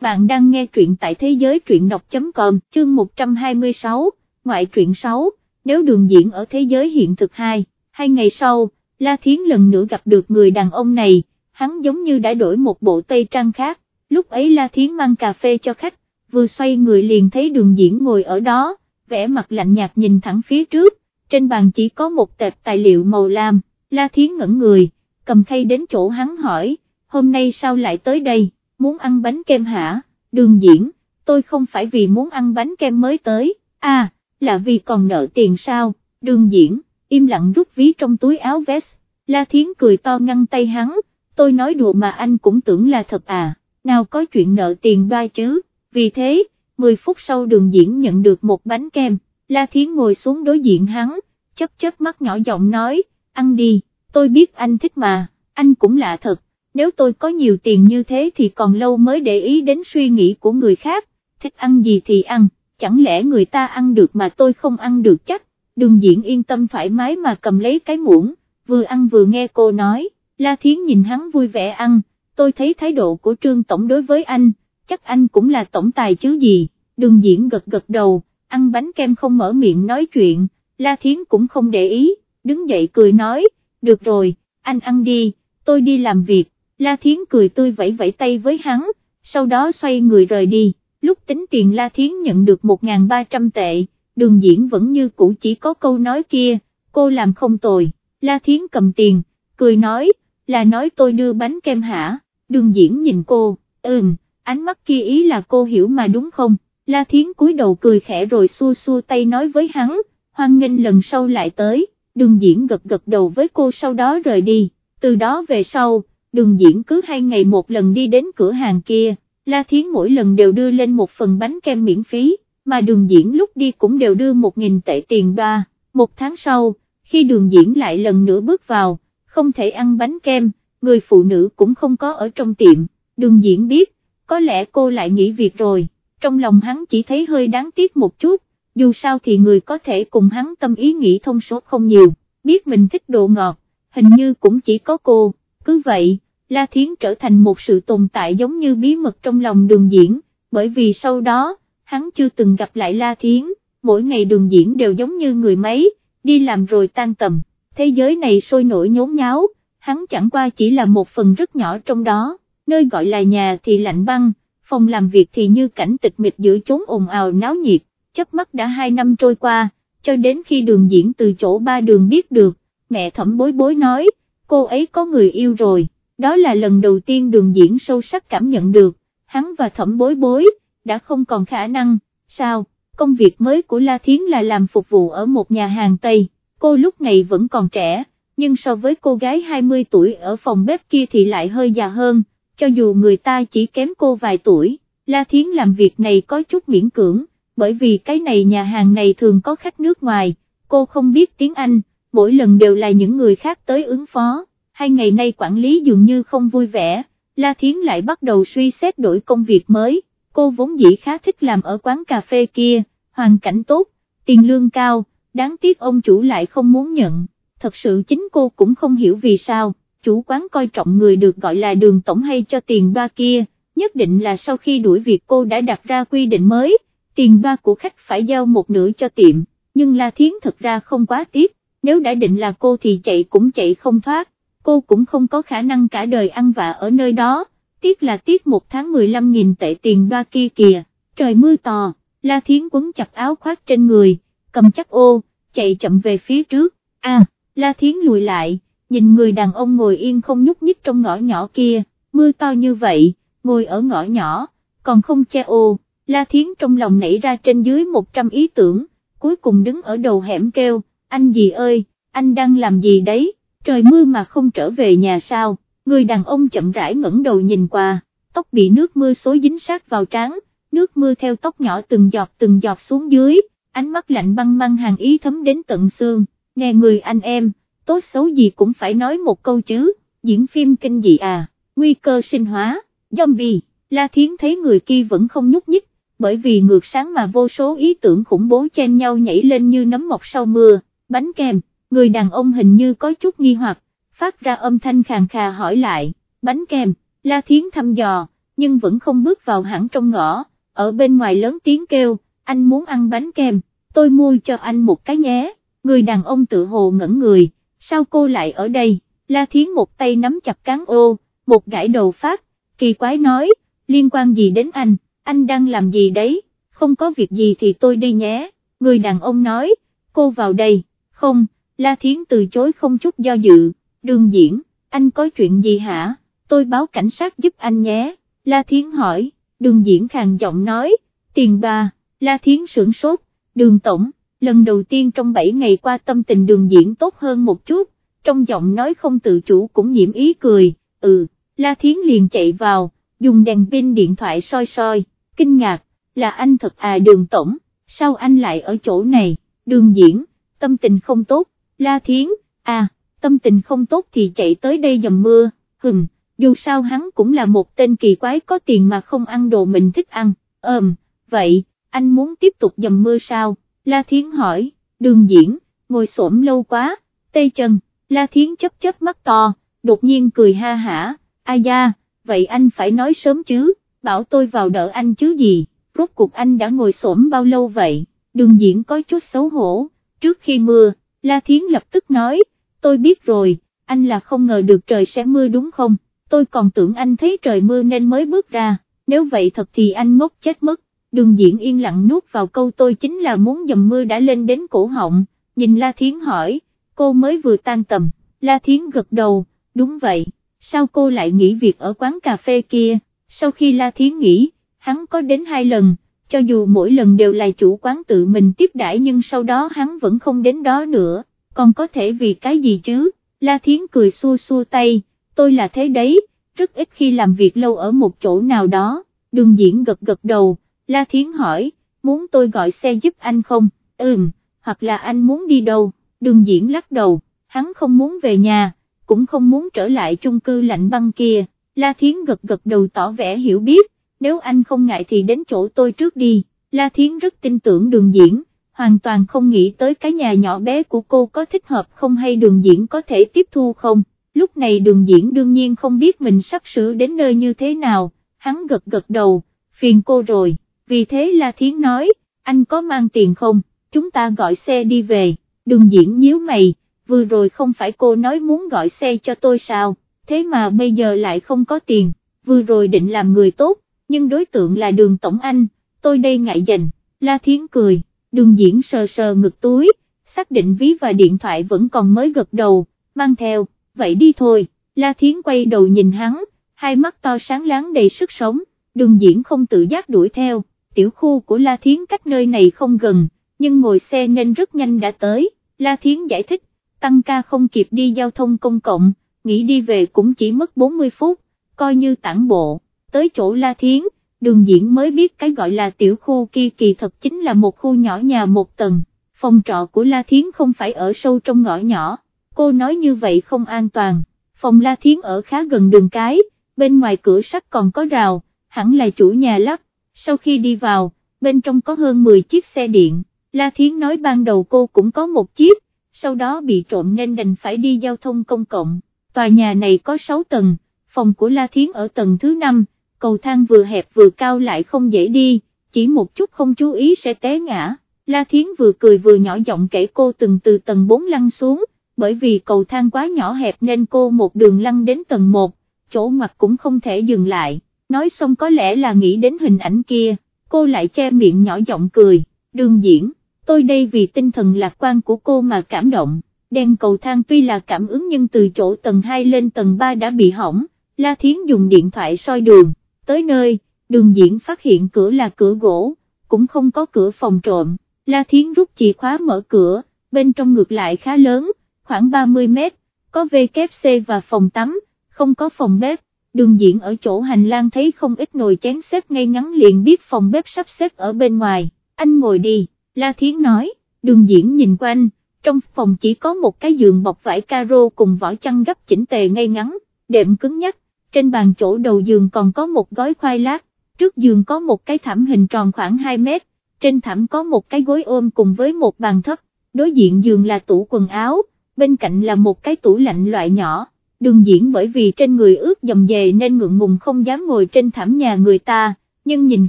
bạn đang nghe truyện tại thế giới truyện đọc.com, chương 126, ngoại truyện 6, nếu đường diễn ở thế giới hiện thực 2, hai ngày sau, La Thiến lần nữa gặp được người đàn ông này, hắn giống như đã đổi một bộ tây trang khác, lúc ấy La Thiến mang cà phê cho khách, vừa xoay người liền thấy đường diễn ngồi ở đó, vẻ mặt lạnh nhạt nhìn thẳng phía trước, trên bàn chỉ có một tệp tài liệu màu lam, La Thiến ngẩn người, cầm khay đến chỗ hắn hỏi, hôm nay sao lại tới đây, muốn ăn bánh kem hả, đường diễn, tôi không phải vì muốn ăn bánh kem mới tới, à, là vì còn nợ tiền sao, đường diễn, im lặng rút ví trong túi áo vest, La Thiến cười to ngăn tay hắn, tôi nói đùa mà anh cũng tưởng là thật à, nào có chuyện nợ tiền đoa chứ, vì thế, 10 phút sau đường diễn nhận được một bánh kem, La Thiến ngồi xuống đối diện hắn, chấp chớp mắt nhỏ giọng nói, ăn đi, tôi biết anh thích mà, anh cũng lạ thật, nếu tôi có nhiều tiền như thế thì còn lâu mới để ý đến suy nghĩ của người khác, thích ăn gì thì ăn, chẳng lẽ người ta ăn được mà tôi không ăn được chắc, đường diễn yên tâm thoải mái mà cầm lấy cái muỗng, vừa ăn vừa nghe cô nói, La Thiến nhìn hắn vui vẻ ăn, tôi thấy thái độ của Trương Tổng đối với anh, chắc anh cũng là tổng tài chứ gì, đường diễn gật gật đầu, ăn bánh kem không mở miệng nói chuyện, La Thiến cũng không để ý, đứng dậy cười nói, được rồi, anh ăn đi, tôi đi làm việc, La Thiến cười tươi vẫy vẫy tay với hắn, sau đó xoay người rời đi, lúc tính tiền La Thiến nhận được 1.300 tệ, đường diễn vẫn như cũ chỉ có câu nói kia, cô làm không tồi, La Thiến cầm tiền, cười nói, là nói tôi đưa bánh kem hả, đường diễn nhìn cô, ừm, ánh mắt kia ý là cô hiểu mà đúng không, La Thiến cúi đầu cười khẽ rồi xua xua tay nói với hắn, hoan nghênh lần sau lại tới, đường diễn gật gật đầu với cô sau đó rời đi, từ đó về sau, đường diễn cứ hai ngày một lần đi đến cửa hàng kia, La Thiến mỗi lần đều đưa lên một phần bánh kem miễn phí, mà đường diễn lúc đi cũng đều đưa một nghìn tệ tiền đoa, một tháng sau, khi đường diễn lại lần nữa bước vào, không thể ăn bánh kem, người phụ nữ cũng không có ở trong tiệm, đường diễn biết, có lẽ cô lại nghỉ việc rồi, trong lòng hắn chỉ thấy hơi đáng tiếc một chút, dù sao thì người có thể cùng hắn tâm ý nghĩ thông số không nhiều, biết mình thích độ ngọt, hình như cũng chỉ có cô, cứ vậy, La Thiến trở thành một sự tồn tại giống như bí mật trong lòng đường diễn, bởi vì sau đó, hắn chưa từng gặp lại La Thiến, mỗi ngày đường diễn đều giống như người máy, đi làm rồi tan tầm, thế giới này sôi nổi nhốn nháo, hắn chẳng qua chỉ là một phần rất nhỏ trong đó, nơi gọi là nhà thì lạnh băng, phòng làm việc thì như cảnh tịch mịch giữa chốn ồn ào náo nhiệt, chớp mắt đã hai năm trôi qua, cho đến khi đường diễn từ chỗ ba đường biết được, mẹ thẩm bối bối nói, cô ấy có người yêu rồi, đó là lần đầu tiên đường diễn sâu sắc cảm nhận được, hắn và thẩm bối bối, đã không còn khả năng, sao, công việc mới của La Thiến là làm phục vụ ở một nhà hàng Tây, cô lúc này vẫn còn trẻ, nhưng so với cô gái 20 tuổi ở phòng bếp kia thì lại hơi già hơn, cho dù người ta chỉ kém cô vài tuổi, La Thiến làm việc này có chút miễn cưỡng, bởi vì cái này nhà hàng này thường có khách nước ngoài, cô không biết tiếng Anh, mỗi lần đều là những người khác tới ứng phó, hai ngày nay quản lý dường như không vui vẻ, La Thiến lại bắt đầu suy xét đổi công việc mới, cô vốn dĩ khá thích làm ở quán cà phê kia, hoàn cảnh tốt, tiền lương cao, đáng tiếc ông chủ lại không muốn nhận, thật sự chính cô cũng không hiểu vì sao, chủ quán coi trọng người được gọi là đường tổng hay cho tiền ba kia, nhất định là sau khi đuổi việc cô đã đặt ra quy định mới, tiền ba của khách phải giao một nửa cho tiệm, nhưng La Thiến thật ra không quá tiếc, nếu đã định là cô thì chạy cũng chạy không thoát, cô cũng không có khả năng cả đời ăn vạ ở nơi đó, tiếc là tiếc một tháng 15.000 tệ tiền ba kia kìa, trời mưa to, La Thiến quấn chặt áo khoác trên người, cầm chắc ô, chạy chậm về phía trước, a La Thiến lùi lại, nhìn người đàn ông ngồi yên không nhúc nhích trong ngõ nhỏ kia, mưa to như vậy, ngồi ở ngõ nhỏ, còn không che ô, La Thiến trong lòng nảy ra trên dưới 100 ý tưởng, cuối cùng đứng ở đầu hẻm kêu, anh gì ơi, anh đang làm gì đấy, trời mưa mà không trở về nhà sao, người đàn ông chậm rãi ngẩng đầu nhìn qua, tóc bị nước mưa xối dính sát vào trán, nước mưa theo tóc nhỏ từng giọt từng giọt xuống dưới, ánh mắt lạnh băng băng hàng ý thấm đến tận xương, nè người anh em, tốt xấu gì cũng phải nói một câu chứ, diễn phim kinh dị à, nguy cơ sinh hóa, zombie, La Thiến thấy người kia vẫn không nhúc nhích, bởi vì ngược sáng mà vô số ý tưởng khủng bố chen nhau nhảy lên như nấm mọc sau mưa, bánh kem, người đàn ông hình như có chút nghi hoặc, phát ra âm thanh khàn khà hỏi lại, bánh kem, La Thiến thăm dò, nhưng vẫn không bước vào hẳn trong ngõ, ở bên ngoài lớn tiếng kêu, anh muốn ăn bánh kem, tôi mua cho anh một cái nhé, người đàn ông tự hồ ngẩn người, sao cô lại ở đây, La Thiến một tay nắm chặt cán ô, một gãi đầu phát, kỳ quái nói, liên quan gì đến anh, anh đang làm gì đấy, không có việc gì thì tôi đi nhé, người đàn ông nói, cô vào đây, không, La Thiến từ chối không chút do dự, đường diễn, anh có chuyện gì hả, tôi báo cảnh sát giúp anh nhé, La Thiến hỏi, đường diễn khàn giọng nói, tiền ba, La Thiến sửng sốt, đường tổng, lần đầu tiên trong 7 ngày qua tâm tình đường diễn tốt hơn một chút, trong giọng nói không tự chủ cũng nhiễm ý cười, ừ, La Thiến liền chạy vào, dùng đèn pin điện thoại soi soi, kinh ngạc, là anh thật à đường tổng, sao anh lại ở chỗ này, đường diễn, tâm tình không tốt, La Thiến, à, tâm tình không tốt thì chạy tới đây dầm mưa, hừm, dù sao hắn cũng là một tên kỳ quái có tiền mà không ăn đồ mình thích ăn, ờm, vậy, anh muốn tiếp tục dầm mưa sao, La Thiến hỏi, đường diễn, ngồi xổm lâu quá, tê chân, La Thiến chấp chớp mắt to, đột nhiên cười ha hả, ai da, vậy anh phải nói sớm chứ, bảo tôi vào đỡ anh chứ gì, rốt cuộc anh đã ngồi xổm bao lâu vậy, đường diễn có chút xấu hổ, trước khi mưa, La Thiến lập tức nói, tôi biết rồi, anh là không ngờ được trời sẽ mưa đúng không, tôi còn tưởng anh thấy trời mưa nên mới bước ra, nếu vậy thật thì anh ngốc chết mất, đường diễn yên lặng nuốt vào câu tôi chính là muốn dầm mưa đã lên đến cổ họng, nhìn La Thiến hỏi, cô mới vừa tan tầm, La Thiến gật đầu, đúng vậy, sao cô lại nghỉ việc ở quán cà phê kia, sau khi La Thiến nghỉ, hắn có đến hai lần, cho dù mỗi lần đều là chủ quán tự mình tiếp đãi nhưng sau đó hắn vẫn không đến đó nữa, còn có thể vì cái gì chứ, La Thiến cười xua xua tay, tôi là thế đấy, rất ít khi làm việc lâu ở một chỗ nào đó, đường diễn gật gật đầu, La Thiến hỏi, muốn tôi gọi xe giúp anh không, ừm, hoặc là anh muốn đi đâu, đường diễn lắc đầu, hắn không muốn về nhà, cũng không muốn trở lại chung cư lạnh băng kia, La Thiến gật gật đầu tỏ vẻ hiểu biết, nếu anh không ngại thì đến chỗ tôi trước đi, La Thiến rất tin tưởng đường diễn, hoàn toàn không nghĩ tới cái nhà nhỏ bé của cô có thích hợp không hay đường diễn có thể tiếp thu không, lúc này đường diễn đương nhiên không biết mình sắp sửa đến nơi như thế nào, hắn gật gật đầu, phiền cô rồi, vì thế La Thiến nói, anh có mang tiền không, chúng ta gọi xe đi về, đường diễn nhíu mày, vừa rồi không phải cô nói muốn gọi xe cho tôi sao, thế mà bây giờ lại không có tiền, vừa rồi định làm người tốt, nhưng đối tượng là đường Tổng Anh, tôi đây ngại dành, La Thiến cười, đường diễn sờ sờ ngực túi, xác định ví và điện thoại vẫn còn mới gật đầu, mang theo, vậy đi thôi, La Thiến quay đầu nhìn hắn, hai mắt to sáng láng đầy sức sống, đường diễn không tự giác đuổi theo, tiểu khu của La Thiến cách nơi này không gần, nhưng ngồi xe nên rất nhanh đã tới, La Thiến giải thích, tăng ca không kịp đi giao thông công cộng, nghĩ đi về cũng chỉ mất 40 phút, coi như tản bộ, tới chỗ La Thiến, đường diễn mới biết cái gọi là tiểu khu kia kỳ thật chính là một khu nhỏ nhà một tầng, phòng trọ của La Thiến không phải ở sâu trong ngõ nhỏ, cô nói như vậy không an toàn, phòng La Thiến ở khá gần đường cái, bên ngoài cửa sắt còn có rào, hẳn là chủ nhà lắp, sau khi đi vào, bên trong có hơn 10 chiếc xe điện, La Thiến nói ban đầu cô cũng có một chiếc, sau đó bị trộm nên đành phải đi giao thông công cộng, tòa nhà này có 6 tầng, phòng của La Thiến ở tầng thứ 5, cầu thang vừa hẹp vừa cao lại không dễ đi, chỉ một chút không chú ý sẽ té ngã, La Thiến vừa cười vừa nhỏ giọng kể cô từng từ tầng 4 lăn xuống, bởi vì cầu thang quá nhỏ hẹp nên cô một đường lăn đến tầng 1, chỗ mặt cũng không thể dừng lại, nói xong có lẽ là nghĩ đến hình ảnh kia, cô lại che miệng nhỏ giọng cười, đường diễn tôi đây vì tinh thần lạc quan của cô mà cảm động, đèn cầu thang tuy là cảm ứng nhưng từ chỗ tầng 2 lên tầng 3 đã bị hỏng, La Thiến dùng điện thoại soi đường, tới nơi, đường diễn phát hiện cửa là cửa gỗ, cũng không có cửa phòng trộm, La Thiến rút chìa khóa mở cửa, bên trong ngược lại khá lớn, khoảng 30 mét, có WC và phòng tắm, không có phòng bếp, đường diễn ở chỗ hành lang thấy không ít nồi chén xếp ngay ngắn liền biết phòng bếp sắp xếp ở bên ngoài, anh ngồi đi. La Thiến nói, đường diễn nhìn quanh, trong phòng chỉ có một cái giường bọc vải caro cùng vỏ chăn gấp chỉnh tề ngay ngắn, đệm cứng nhắc, trên bàn chỗ đầu giường còn có một gói khoai lát, trước giường có một cái thảm hình tròn khoảng 2 mét, trên thảm có một cái gối ôm cùng với một bàn thấp, đối diện giường là tủ quần áo, bên cạnh là một cái tủ lạnh loại nhỏ, đường diễn bởi vì trên người ướt dầm dề nên ngượng ngùng không dám ngồi trên thảm nhà người ta, nhưng nhìn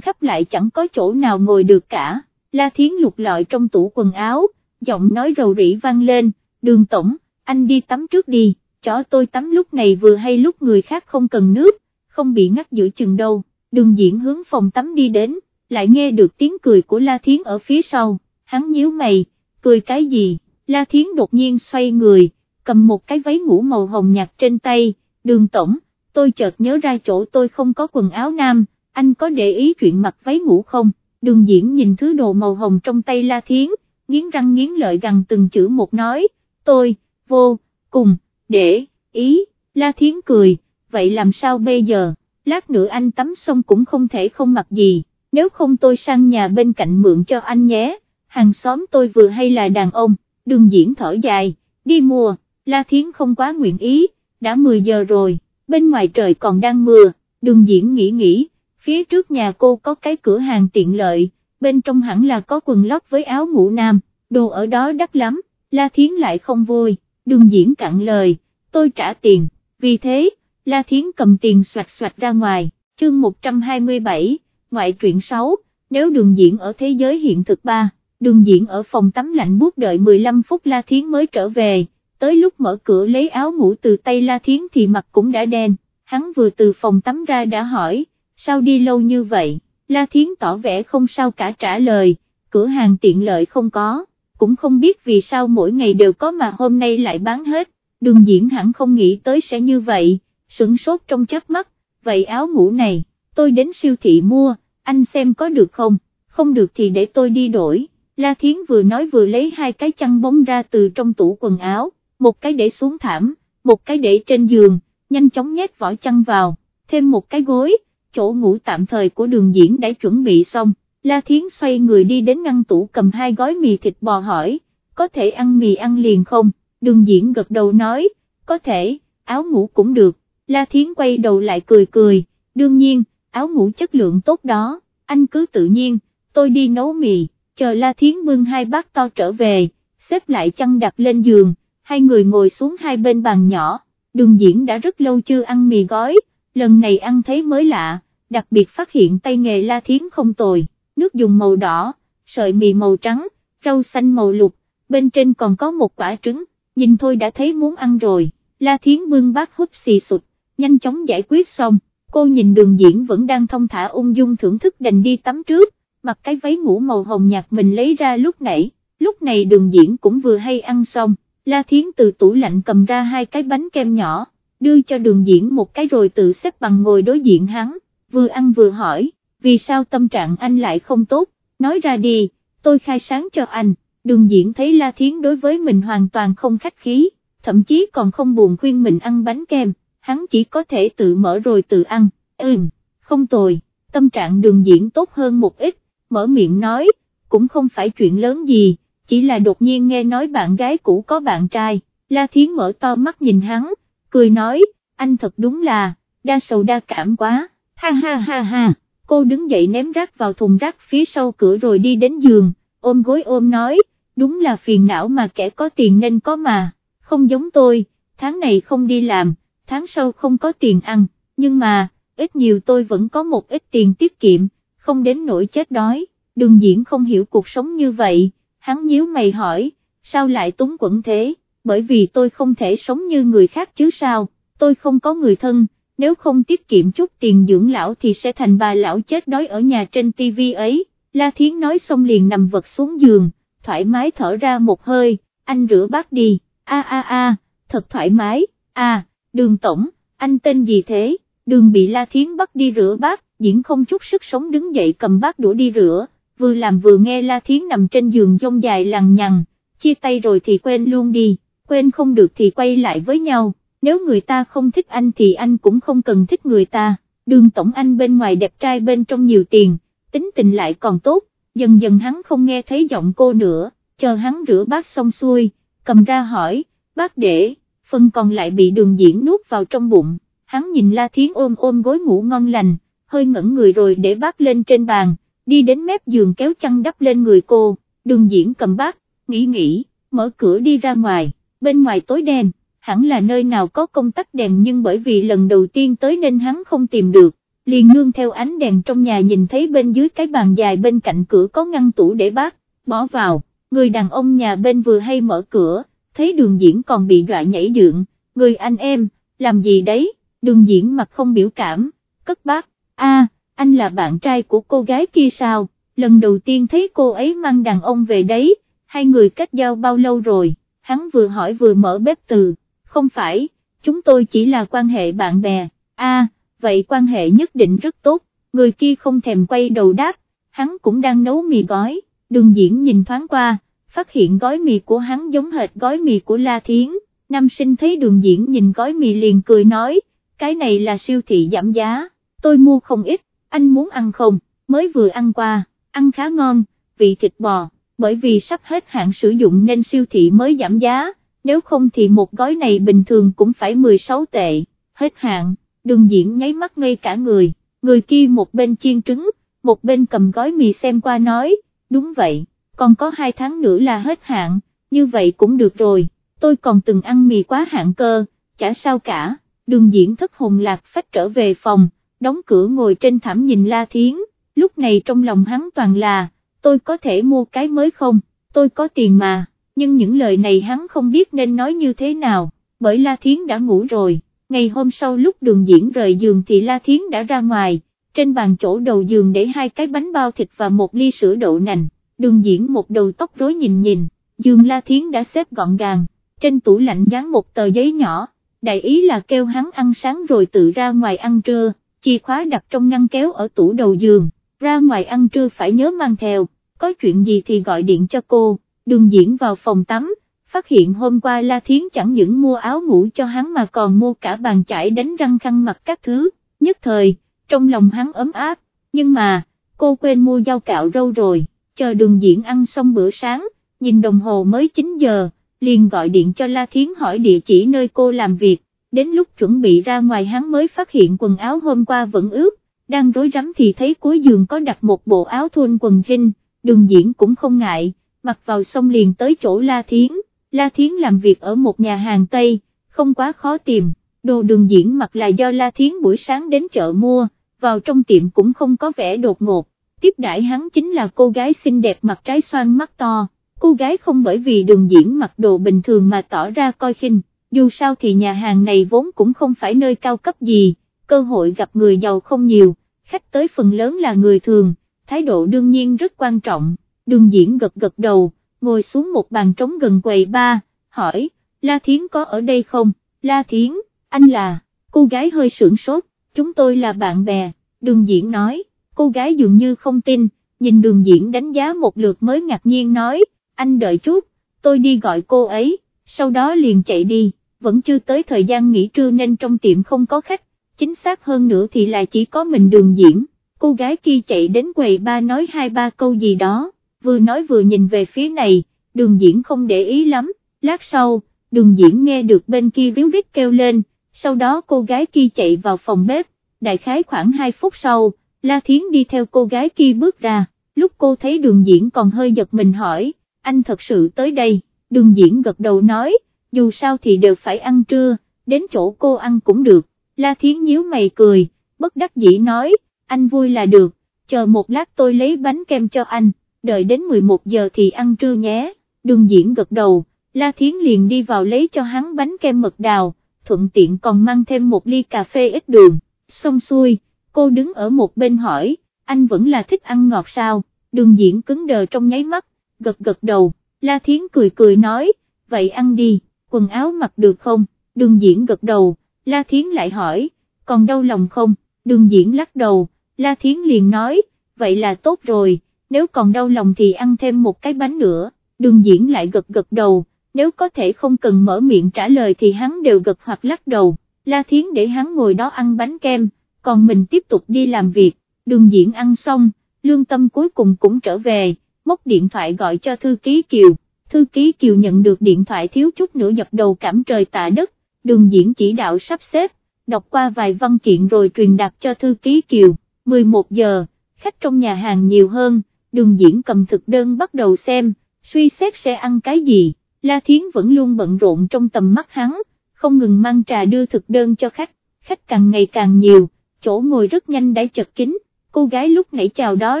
khắp lại chẳng có chỗ nào ngồi được cả, La Thiến lục lọi trong tủ quần áo, giọng nói rầu rĩ vang lên, đường tổng, anh đi tắm trước đi, chó tôi tắm lúc này vừa hay lúc người khác không cần nước, không bị ngắt giữa chừng đâu, đường diễn hướng phòng tắm đi đến, lại nghe được tiếng cười của La Thiến ở phía sau, hắn nhíu mày, cười cái gì, La Thiến đột nhiên xoay người, cầm một cái váy ngủ màu hồng nhạt trên tay, đường tổng, tôi chợt nhớ ra chỗ tôi không có quần áo nam, anh có để ý chuyện mặc váy ngủ không, đường diễn nhìn thứ đồ màu hồng trong tay La Thiến, nghiến răng nghiến lợi gần từng chữ một nói, tôi, vô, cùng, để, ý, La Thiến cười, vậy làm sao bây giờ, lát nữa anh tắm xong cũng không thể không mặc gì, nếu không tôi sang nhà bên cạnh mượn cho anh nhé, hàng xóm tôi vừa hay là đàn ông, đường diễn thở dài, đi mua, La Thiến không quá nguyện ý, đã 10 giờ rồi, bên ngoài trời còn đang mưa, đường diễn nghĩ nghĩ, phía trước nhà cô có cái cửa hàng tiện lợi, bên trong hẳn là có quần lót với áo ngủ nam, đồ ở đó đắt lắm, La Thiến lại không vui, đường diễn cạn lời, tôi trả tiền, vì thế, La Thiến cầm tiền soạt soạt ra ngoài, chương 127, ngoại truyện 6, nếu đường diễn ở thế giới hiện thực 3, đường diễn ở phòng tắm lạnh buốt đợi 15 phút La Thiến mới trở về, tới lúc mở cửa lấy áo ngủ từ tay La Thiến thì mặt cũng đã đen, hắn vừa từ phòng tắm ra đã hỏi, sao đi lâu như vậy, La Thiến tỏ vẻ không sao cả trả lời, cửa hàng tiện lợi không có, cũng không biết vì sao mỗi ngày đều có mà hôm nay lại bán hết, đường diễn hẳn không nghĩ tới sẽ như vậy, sửng sốt trong chớp mắt, vậy áo ngủ này, tôi đến siêu thị mua, anh xem có được không, không được thì để tôi đi đổi, La Thiến vừa nói vừa lấy hai cái chăn bóng ra từ trong tủ quần áo, một cái để xuống thảm, một cái để trên giường, nhanh chóng nhét vỏ chăn vào, thêm một cái gối, chỗ ngủ tạm thời của đường diễn đã chuẩn bị xong, La Thiến xoay người đi đến ngăn tủ cầm hai gói mì thịt bò hỏi, có thể ăn mì ăn liền không, đường diễn gật đầu nói, có thể, áo ngủ cũng được, La Thiến quay đầu lại cười cười, đương nhiên, áo ngủ chất lượng tốt đó, anh cứ tự nhiên, tôi đi nấu mì, chờ La Thiến bưng hai bát to trở về, xếp lại chăn đặt lên giường, hai người ngồi xuống hai bên bàn nhỏ, đường diễn đã rất lâu chưa ăn mì gói, lần này ăn thấy mới lạ, đặc biệt phát hiện tay nghề La Thiến không tồi, nước dùng màu đỏ, sợi mì màu trắng, rau xanh màu lục, bên trên còn có một quả trứng, nhìn thôi đã thấy muốn ăn rồi, La Thiến bưng bát húp xì sụt, nhanh chóng giải quyết xong, cô nhìn đường diễn vẫn đang thông thả ung dung thưởng thức đành đi tắm trước, mặc cái váy ngủ màu hồng nhạt mình lấy ra lúc nãy, lúc này đường diễn cũng vừa hay ăn xong. La Thiến từ tủ lạnh cầm ra hai cái bánh kem nhỏ, đưa cho đường diễn một cái rồi tự xếp bằng ngồi đối diện hắn, vừa ăn vừa hỏi, vì sao tâm trạng anh lại không tốt, nói ra đi, tôi khai sáng cho anh, đường diễn thấy La Thiến đối với mình hoàn toàn không khách khí, thậm chí còn không buồn khuyên mình ăn bánh kem, hắn chỉ có thể tự mở rồi tự ăn, ừm, không tồi, tâm trạng đường diễn tốt hơn một ít, mở miệng nói, cũng không phải chuyện lớn gì chỉ là đột nhiên nghe nói bạn gái cũ có bạn trai, La Thiến mở to mắt nhìn hắn, cười nói, anh thật đúng là, đa sầu đa cảm quá, ha ha ha ha, cô đứng dậy ném rác vào thùng rác phía sau cửa rồi đi đến giường, ôm gối ôm nói, đúng là phiền não mà kẻ có tiền nên có mà, không giống tôi, tháng này không đi làm, tháng sau không có tiền ăn, nhưng mà, ít nhiều tôi vẫn có một ít tiền tiết kiệm, không đến nỗi chết đói, đường diễn không hiểu cuộc sống như vậy hắn nhíu mày hỏi, sao lại túng quẩn thế, bởi vì tôi không thể sống như người khác chứ sao, tôi không có người thân, nếu không tiết kiệm chút tiền dưỡng lão thì sẽ thành bà lão chết đói ở nhà trên tivi ấy, La Thiến nói xong liền nằm vật xuống giường, thoải mái thở ra một hơi, anh rửa bát đi, a a a, thật thoải mái, a, đường tổng, anh tên gì thế, đường bị La Thiến bắt đi rửa bát, diễn không chút sức sống đứng dậy cầm bát đũa đi rửa. Vừa làm vừa nghe La Thiến nằm trên giường dông dài lằng nhằng, chia tay rồi thì quên luôn đi, quên không được thì quay lại với nhau, nếu người ta không thích anh thì anh cũng không cần thích người ta, đường tổng anh bên ngoài đẹp trai bên trong nhiều tiền, tính tình lại còn tốt, dần dần hắn không nghe thấy giọng cô nữa, chờ hắn rửa bát xong xuôi, cầm ra hỏi, bác để, phần còn lại bị đường diễn nuốt vào trong bụng, hắn nhìn La Thiến ôm ôm gối ngủ ngon lành, hơi ngẩn người rồi để bát lên trên bàn đi đến mép giường kéo chăn đắp lên người cô, đường diễn cầm bát, nghĩ nghĩ, mở cửa đi ra ngoài, bên ngoài tối đen, hẳn là nơi nào có công tắc đèn nhưng bởi vì lần đầu tiên tới nên hắn không tìm được, liền nương theo ánh đèn trong nhà nhìn thấy bên dưới cái bàn dài bên cạnh cửa có ngăn tủ để bát, bỏ vào, người đàn ông nhà bên vừa hay mở cửa, thấy đường diễn còn bị dọa nhảy dựng, người anh em, làm gì đấy, đường diễn mặt không biểu cảm, cất bát, a anh là bạn trai của cô gái kia sao, lần đầu tiên thấy cô ấy mang đàn ông về đấy, hai người kết giao bao lâu rồi, hắn vừa hỏi vừa mở bếp từ, không phải, chúng tôi chỉ là quan hệ bạn bè, a vậy quan hệ nhất định rất tốt, người kia không thèm quay đầu đáp, hắn cũng đang nấu mì gói, đường diễn nhìn thoáng qua, phát hiện gói mì của hắn giống hệt gói mì của La Thiến, nam sinh thấy đường diễn nhìn gói mì liền cười nói, cái này là siêu thị giảm giá, tôi mua không ít, anh muốn ăn không, mới vừa ăn qua, ăn khá ngon, vị thịt bò, bởi vì sắp hết hạn sử dụng nên siêu thị mới giảm giá, nếu không thì một gói này bình thường cũng phải 16 tệ, hết hạn, đường diễn nháy mắt ngây cả người, người kia một bên chiên trứng, một bên cầm gói mì xem qua nói, đúng vậy, còn có hai tháng nữa là hết hạn, như vậy cũng được rồi, tôi còn từng ăn mì quá hạn cơ, chả sao cả, đường diễn thất hồn lạc phách trở về phòng, đóng cửa ngồi trên thảm nhìn La Thiến, lúc này trong lòng hắn toàn là, tôi có thể mua cái mới không, tôi có tiền mà, nhưng những lời này hắn không biết nên nói như thế nào, bởi La Thiến đã ngủ rồi, ngày hôm sau lúc đường diễn rời giường thì La Thiến đã ra ngoài, trên bàn chỗ đầu giường để hai cái bánh bao thịt và một ly sữa đậu nành, đường diễn một đầu tóc rối nhìn nhìn, giường La Thiến đã xếp gọn gàng, trên tủ lạnh dán một tờ giấy nhỏ, đại ý là kêu hắn ăn sáng rồi tự ra ngoài ăn trưa, chìa khóa đặt trong ngăn kéo ở tủ đầu giường, ra ngoài ăn trưa phải nhớ mang theo, có chuyện gì thì gọi điện cho cô, đường diễn vào phòng tắm, phát hiện hôm qua La Thiến chẳng những mua áo ngủ cho hắn mà còn mua cả bàn chải đánh răng khăn mặt các thứ, nhất thời, trong lòng hắn ấm áp, nhưng mà, cô quên mua dao cạo râu rồi, chờ đường diễn ăn xong bữa sáng, nhìn đồng hồ mới 9 giờ, liền gọi điện cho La Thiến hỏi địa chỉ nơi cô làm việc, đến lúc chuẩn bị ra ngoài hắn mới phát hiện quần áo hôm qua vẫn ướt, đang rối rắm thì thấy cuối giường có đặt một bộ áo thun quần jean, đường diễn cũng không ngại, mặc vào xong liền tới chỗ La Thiến, La Thiến làm việc ở một nhà hàng Tây, không quá khó tìm, đồ đường diễn mặc là do La Thiến buổi sáng đến chợ mua, vào trong tiệm cũng không có vẻ đột ngột, tiếp đãi hắn chính là cô gái xinh đẹp mặt trái xoan mắt to, cô gái không bởi vì đường diễn mặc đồ bình thường mà tỏ ra coi khinh, dù sao thì nhà hàng này vốn cũng không phải nơi cao cấp gì, cơ hội gặp người giàu không nhiều, khách tới phần lớn là người thường, thái độ đương nhiên rất quan trọng, đường diễn gật gật đầu, ngồi xuống một bàn trống gần quầy ba, hỏi, La Thiến có ở đây không, La Thiến, anh là, cô gái hơi sưởng sốt, chúng tôi là bạn bè, đường diễn nói, cô gái dường như không tin, nhìn đường diễn đánh giá một lượt mới ngạc nhiên nói, anh đợi chút, tôi đi gọi cô ấy, sau đó liền chạy đi, vẫn chưa tới thời gian nghỉ trưa nên trong tiệm không có khách, chính xác hơn nữa thì là chỉ có mình đường diễn, cô gái kia chạy đến quầy ba nói hai ba câu gì đó, vừa nói vừa nhìn về phía này, đường diễn không để ý lắm, lát sau, đường diễn nghe được bên kia ríu rít kêu lên, sau đó cô gái kia chạy vào phòng bếp, đại khái khoảng 2 phút sau, La Thiến đi theo cô gái kia bước ra, lúc cô thấy đường diễn còn hơi giật mình hỏi, anh thật sự tới đây, đường diễn gật đầu nói, dù sao thì đều phải ăn trưa, đến chỗ cô ăn cũng được, La Thiến nhíu mày cười, bất đắc dĩ nói, anh vui là được, chờ một lát tôi lấy bánh kem cho anh, đợi đến 11 giờ thì ăn trưa nhé, đường diễn gật đầu, La Thiến liền đi vào lấy cho hắn bánh kem mật đào, thuận tiện còn mang thêm một ly cà phê ít đường, xong xuôi, cô đứng ở một bên hỏi, anh vẫn là thích ăn ngọt sao, đường diễn cứng đờ trong nháy mắt, gật gật đầu, La Thiến cười cười nói, vậy ăn đi, quần áo mặc được không, đường diễn gật đầu, La Thiến lại hỏi, còn đau lòng không, đường diễn lắc đầu, La Thiến liền nói, vậy là tốt rồi, nếu còn đau lòng thì ăn thêm một cái bánh nữa, đường diễn lại gật gật đầu, nếu có thể không cần mở miệng trả lời thì hắn đều gật hoặc lắc đầu, La Thiến để hắn ngồi đó ăn bánh kem, còn mình tiếp tục đi làm việc, đường diễn ăn xong, lương tâm cuối cùng cũng trở về, móc điện thoại gọi cho thư ký Kiều, thư ký Kiều nhận được điện thoại thiếu chút nữa dập đầu cảm trời tạ đất, đường diễn chỉ đạo sắp xếp, đọc qua vài văn kiện rồi truyền đạt cho thư ký Kiều, 11 giờ, khách trong nhà hàng nhiều hơn, đường diễn cầm thực đơn bắt đầu xem, suy xét sẽ ăn cái gì, La Thiến vẫn luôn bận rộn trong tầm mắt hắn, không ngừng mang trà đưa thực đơn cho khách, khách càng ngày càng nhiều, chỗ ngồi rất nhanh đã chật kín, cô gái lúc nãy chào đó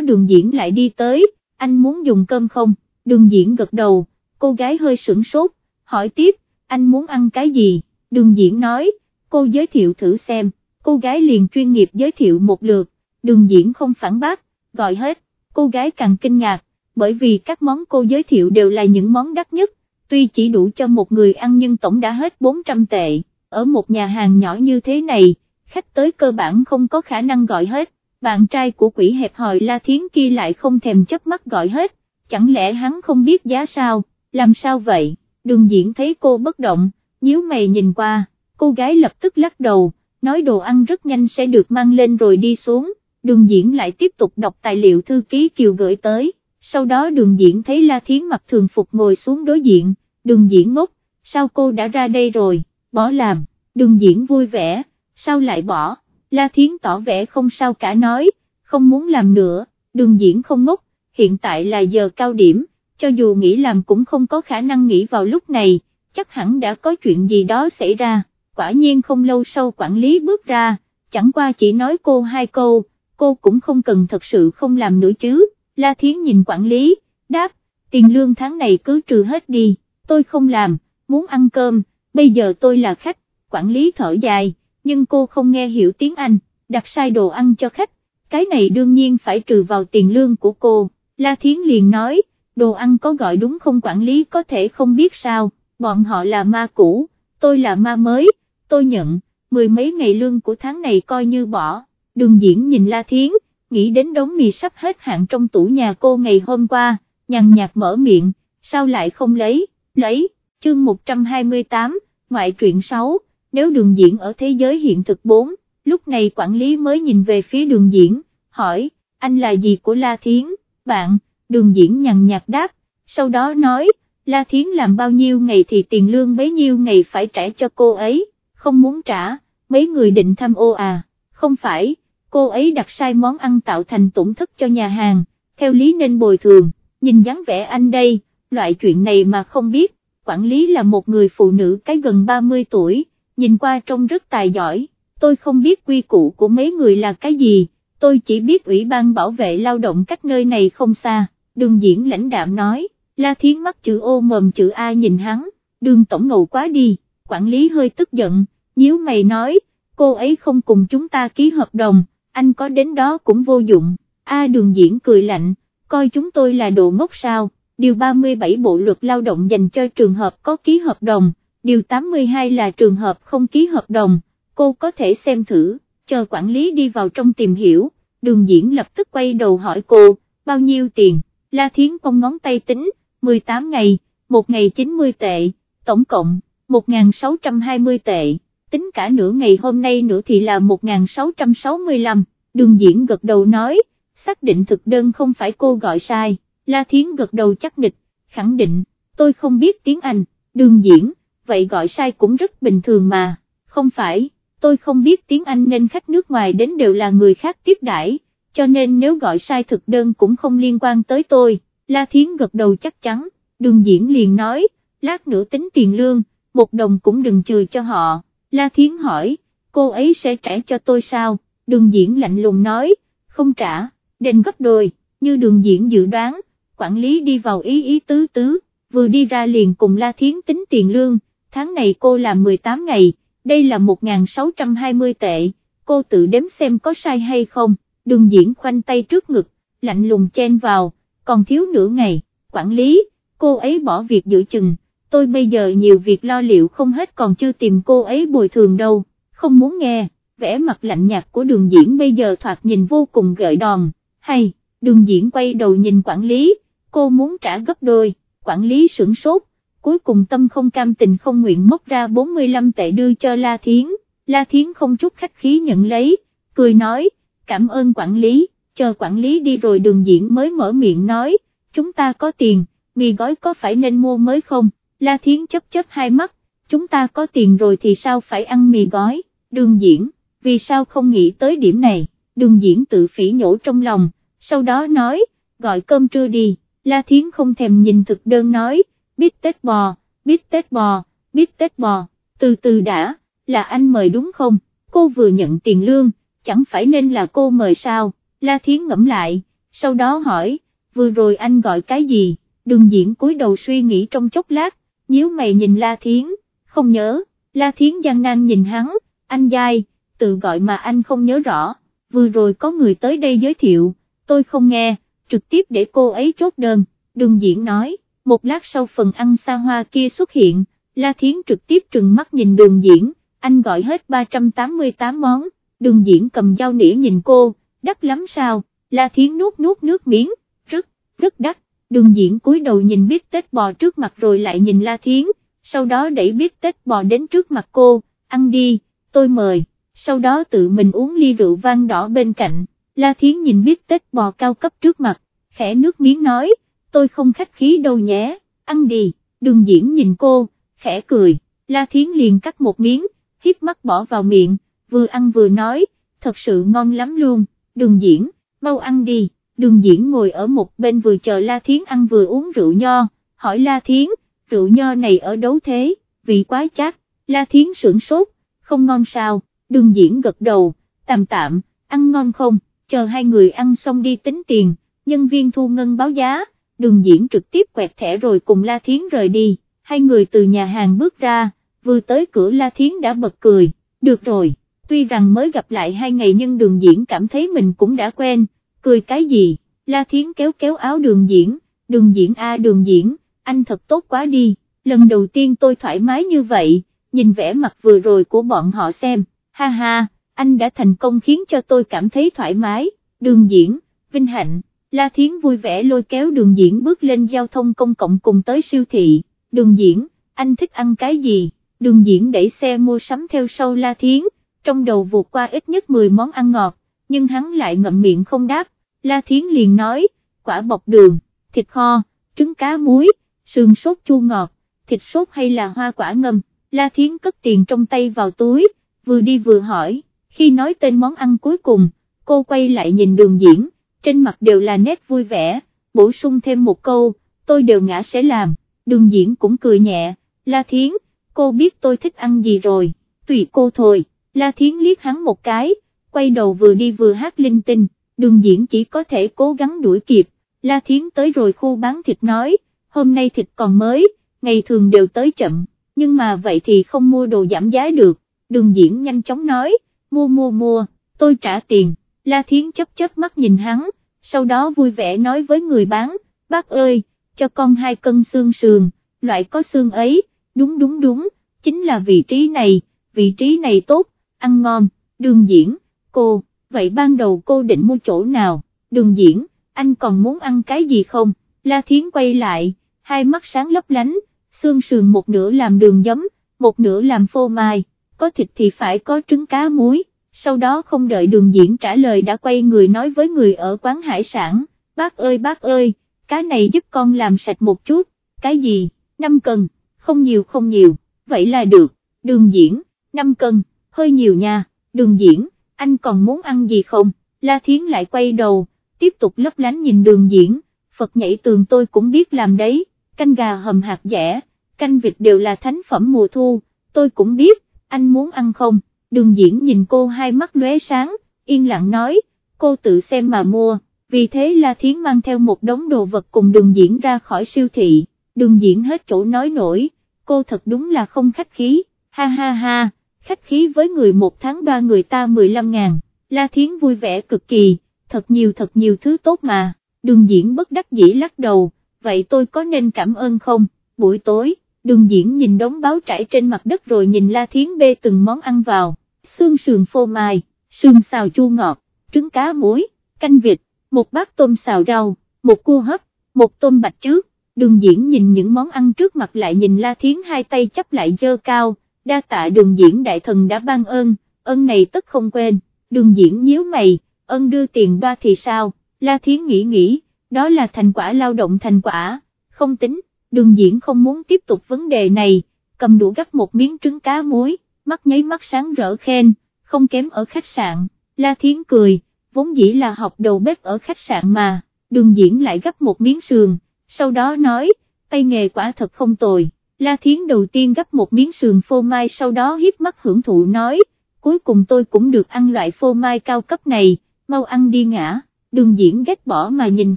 đường diễn lại đi tới, anh muốn dùng cơm không, đường diễn gật đầu, cô gái hơi sửng sốt, hỏi tiếp, anh muốn ăn cái gì, đường diễn nói, cô giới thiệu thử xem, cô gái liền chuyên nghiệp giới thiệu một lượt, đường diễn không phản bác, gọi hết, cô gái càng kinh ngạc, bởi vì các món cô giới thiệu đều là những món đắt nhất, tuy chỉ đủ cho một người ăn nhưng tổng đã hết 400 tệ, ở một nhà hàng nhỏ như thế này, khách tới cơ bản không có khả năng gọi hết, bạn trai của quỷ hẹp hòi La Thiến kia lại không thèm chấp mắt gọi hết, chẳng lẽ hắn không biết giá sao, làm sao vậy, đường diễn thấy cô bất động, nhíu mày nhìn qua, cô gái lập tức lắc đầu, nói đồ ăn rất nhanh sẽ được mang lên rồi đi xuống, đường diễn lại tiếp tục đọc tài liệu thư ký Kiều gửi tới, sau đó đường diễn thấy La Thiến mặc thường phục ngồi xuống đối diện, đường diễn ngốc, sao cô đã ra đây rồi, bỏ làm, đường diễn vui vẻ, sao lại bỏ, La Thiến tỏ vẻ không sao cả nói, không muốn làm nữa, đường diễn không ngốc, hiện tại là giờ cao điểm, cho dù nghĩ làm cũng không có khả năng nghĩ vào lúc này, chắc hẳn đã có chuyện gì đó xảy ra, quả nhiên không lâu sau quản lý bước ra, chẳng qua chỉ nói cô hai câu, cô cũng không cần thật sự không làm nữa chứ, La Thiến nhìn quản lý, đáp, tiền lương tháng này cứ trừ hết đi, tôi không làm, muốn ăn cơm, bây giờ tôi là khách, quản lý thở dài, nhưng cô không nghe hiểu tiếng Anh, đặt sai đồ ăn cho khách, cái này đương nhiên phải trừ vào tiền lương của cô, La Thiến liền nói, đồ ăn có gọi đúng không quản lý có thể không biết sao, bọn họ là ma cũ, tôi là ma mới, tôi nhận, mười mấy ngày lương của tháng này coi như bỏ, đường diễn nhìn La Thiến, nghĩ đến đống mì sắp hết hạn trong tủ nhà cô ngày hôm qua, nhằn nhạt mở miệng, sao lại không lấy, lấy, chương 128, ngoại truyện 6, nếu đường diễn ở thế giới hiện thực 4, lúc này quản lý mới nhìn về phía đường diễn, hỏi, anh là gì của La Thiến, bạn, đường diễn nhằn nhạt đáp, sau đó nói, La Thiến làm bao nhiêu ngày thì tiền lương bấy nhiêu ngày phải trả cho cô ấy, không muốn trả, mấy người định thăm ô à, không phải, cô ấy đặt sai món ăn tạo thành tổn thất cho nhà hàng, theo lý nên bồi thường, nhìn dáng vẻ anh đây, loại chuyện này mà không biết, quản lý là một người phụ nữ cái gần 30 tuổi, nhìn qua trông rất tài giỏi, tôi không biết quy củ của mấy người là cái gì, tôi chỉ biết ủy ban bảo vệ lao động cách nơi này không xa, đường diễn lãnh đạm nói, la thiến mắt chữ ô mồm chữ A nhìn hắn, đường tổng ngầu quá đi, quản lý hơi tức giận, nhíu mày nói, cô ấy không cùng chúng ta ký hợp đồng, anh có đến đó cũng vô dụng, A đường diễn cười lạnh, coi chúng tôi là đồ ngốc sao, điều 37 bộ luật lao động dành cho trường hợp có ký hợp đồng, điều 82 là trường hợp không ký hợp đồng, cô có thể xem thử, chờ quản lý đi vào trong tìm hiểu, đường diễn lập tức quay đầu hỏi cô, bao nhiêu tiền, La Thiến cong ngón tay tính, 18 ngày, một ngày 90 tệ, tổng cộng, 1.620 tệ, tính cả nửa ngày hôm nay nữa thì là 1.665, đường diễn gật đầu nói, xác định thực đơn không phải cô gọi sai, La Thiến gật đầu chắc nịch, khẳng định, tôi không biết tiếng Anh, đường diễn, vậy gọi sai cũng rất bình thường mà, không phải, tôi không biết tiếng Anh nên khách nước ngoài đến đều là người khác tiếp đãi, cho nên nếu gọi sai thực đơn cũng không liên quan tới tôi, La Thiến gật đầu chắc chắn, đường diễn liền nói, lát nữa tính tiền lương, một đồng cũng đừng trừ cho họ, La Thiến hỏi, cô ấy sẽ trả cho tôi sao, đường diễn lạnh lùng nói, không trả, đền gấp đôi, như đường diễn dự đoán, quản lý đi vào ý ý tứ tứ, vừa đi ra liền cùng La Thiến tính tiền lương, tháng này cô làm 18 ngày, đây là 1.620 tệ, cô tự đếm xem có sai hay không, đường diễn khoanh tay trước ngực, lạnh lùng chen vào, còn thiếu nửa ngày, quản lý, cô ấy bỏ việc giữ chừng, tôi bây giờ nhiều việc lo liệu không hết còn chưa tìm cô ấy bồi thường đâu, không muốn nghe, vẻ mặt lạnh nhạt của đường diễn bây giờ thoạt nhìn vô cùng gợi đòn, hay, đường diễn quay đầu nhìn quản lý, cô muốn trả gấp đôi, quản lý sửng sốt, cuối cùng tâm không cam tình không nguyện móc ra 45 tệ đưa cho La Thiến, La Thiến không chút khách khí nhận lấy, cười nói, cảm ơn quản lý, chờ quản lý đi rồi đường diễn mới mở miệng nói, chúng ta có tiền, mì gói có phải nên mua mới không, La Thiến chấp chấp hai mắt, chúng ta có tiền rồi thì sao phải ăn mì gói, đường diễn, vì sao không nghĩ tới điểm này, đường diễn tự phỉ nhổ trong lòng, sau đó nói, gọi cơm trưa đi, La Thiến không thèm nhìn thực đơn nói, biết tết bò, biết tết bò, biết tết bò, từ từ đã, là anh mời đúng không, cô vừa nhận tiền lương, chẳng phải nên là cô mời sao, La Thiến ngẫm lại, sau đó hỏi, vừa rồi anh gọi cái gì, đường diễn cúi đầu suy nghĩ trong chốc lát, nhíu mày nhìn La Thiến, không nhớ, La Thiến gian nan nhìn hắn, anh dai, tự gọi mà anh không nhớ rõ, vừa rồi có người tới đây giới thiệu, tôi không nghe, trực tiếp để cô ấy chốt đơn, đường diễn nói, một lát sau phần ăn xa hoa kia xuất hiện, La Thiến trực tiếp trừng mắt nhìn đường diễn, anh gọi hết 388 món, đường diễn cầm dao nĩa nhìn cô, đắt lắm sao, La Thiến nuốt nuốt nước miếng, rất, rất đắt, đường diễn cúi đầu nhìn biết tết bò trước mặt rồi lại nhìn La Thiến, sau đó đẩy biết tết bò đến trước mặt cô, ăn đi, tôi mời, sau đó tự mình uống ly rượu vang đỏ bên cạnh, La Thiến nhìn biết tết bò cao cấp trước mặt, khẽ nước miếng nói, tôi không khách khí đâu nhé, ăn đi, đường diễn nhìn cô, khẽ cười, La Thiến liền cắt một miếng, hiếp mắt bỏ vào miệng, vừa ăn vừa nói, thật sự ngon lắm luôn, đường diễn, mau ăn đi, đường diễn ngồi ở một bên vừa chờ La Thiến ăn vừa uống rượu nho, hỏi La Thiến, rượu nho này ở đấu thế, vị quá chát, La Thiến sưởng sốt, không ngon sao, đường diễn gật đầu, tạm tạm, ăn ngon không, chờ hai người ăn xong đi tính tiền, nhân viên thu ngân báo giá, đường diễn trực tiếp quẹt thẻ rồi cùng La Thiến rời đi, hai người từ nhà hàng bước ra, vừa tới cửa La Thiến đã bật cười, được rồi, tuy rằng mới gặp lại hai ngày nhưng đường diễn cảm thấy mình cũng đã quen, cười cái gì, La Thiến kéo kéo áo đường diễn, đường diễn a đường diễn, anh thật tốt quá đi, lần đầu tiên tôi thoải mái như vậy, nhìn vẻ mặt vừa rồi của bọn họ xem, ha ha, anh đã thành công khiến cho tôi cảm thấy thoải mái, đường diễn, vinh hạnh, La Thiến vui vẻ lôi kéo đường diễn bước lên giao thông công cộng cùng tới siêu thị, đường diễn, anh thích ăn cái gì, đường diễn đẩy xe mua sắm theo sau La Thiến, trong đầu vụt qua ít nhất 10 món ăn ngọt, nhưng hắn lại ngậm miệng không đáp, La Thiến liền nói, quả bọc đường, thịt kho, trứng cá muối, sườn sốt chua ngọt, thịt sốt hay là hoa quả ngâm, La Thiến cất tiền trong tay vào túi, vừa đi vừa hỏi, khi nói tên món ăn cuối cùng, cô quay lại nhìn đường diễn, trên mặt đều là nét vui vẻ, bổ sung thêm một câu, tôi đều ngã sẽ làm, đường diễn cũng cười nhẹ, La Thiến, cô biết tôi thích ăn gì rồi, tùy cô thôi, La Thiến liếc hắn một cái, quay đầu vừa đi vừa hát linh tinh, đường diễn chỉ có thể cố gắng đuổi kịp, La Thiến tới rồi khu bán thịt nói, hôm nay thịt còn mới, ngày thường đều tới chậm, nhưng mà vậy thì không mua đồ giảm giá được, đường diễn nhanh chóng nói, mua mua mua, tôi trả tiền, La Thiến chấp chớp mắt nhìn hắn, sau đó vui vẻ nói với người bán, bác ơi, cho con hai cân xương sườn, loại có xương ấy, đúng đúng đúng, chính là vị trí này, vị trí này tốt, ăn ngon, đường diễn, cô, vậy ban đầu cô định mua chỗ nào, đường diễn, anh còn muốn ăn cái gì không, La Thiến quay lại, hai mắt sáng lấp lánh, xương sườn một nửa làm đường giấm, một nửa làm phô mai, có thịt thì phải có trứng cá muối, sau đó không đợi đường diễn trả lời đã quay người nói với người ở quán hải sản, bác ơi bác ơi, cái này giúp con làm sạch một chút, cái gì, 5 cân, không nhiều không nhiều, vậy là được, đường diễn, 5 cân, hơi nhiều nha, đường diễn, anh còn muốn ăn gì không, La Thiến lại quay đầu, tiếp tục lấp lánh nhìn đường diễn, Phật nhảy tường tôi cũng biết làm đấy, canh gà hầm hạt dẻ, canh vịt đều là thánh phẩm mùa thu, tôi cũng biết, anh muốn ăn không, đường diễn nhìn cô hai mắt lóe sáng, yên lặng nói, cô tự xem mà mua, vì thế La Thiến mang theo một đống đồ vật cùng đường diễn ra khỏi siêu thị, đường diễn hết chỗ nói nổi, cô thật đúng là không khách khí, ha ha ha, khách khí với người một tháng đoa người ta 15 ngàn, La Thiến vui vẻ cực kỳ, thật nhiều thật nhiều thứ tốt mà, đường diễn bất đắc dĩ lắc đầu, vậy tôi có nên cảm ơn không, buổi tối đường diễn nhìn đống báo trải trên mặt đất rồi nhìn La Thiến bê từng món ăn vào, xương sườn phô mai, xương xào chua ngọt, trứng cá muối, canh vịt, một bát tôm xào rau, một cua hấp, một tôm bạch trước, đường diễn nhìn những món ăn trước mặt lại nhìn La Thiến hai tay chấp lại dơ cao, đa tạ đường diễn đại thần đã ban ơn, ơn này tất không quên, đường diễn nhíu mày, ơn đưa tiền ba thì sao, La Thiến nghĩ nghĩ, đó là thành quả lao động thành quả, không tính đường diễn không muốn tiếp tục vấn đề này, cầm đũa gắp một miếng trứng cá muối, mắt nháy mắt sáng rỡ khen, không kém ở khách sạn, La Thiến cười, vốn dĩ là học đầu bếp ở khách sạn mà, đường diễn lại gắp một miếng sườn, sau đó nói, tay nghề quả thật không tồi, La Thiến đầu tiên gấp một miếng sườn phô mai sau đó hiếp mắt hưởng thụ nói, cuối cùng tôi cũng được ăn loại phô mai cao cấp này, mau ăn đi ngã, Đường diễn ghét bỏ mà nhìn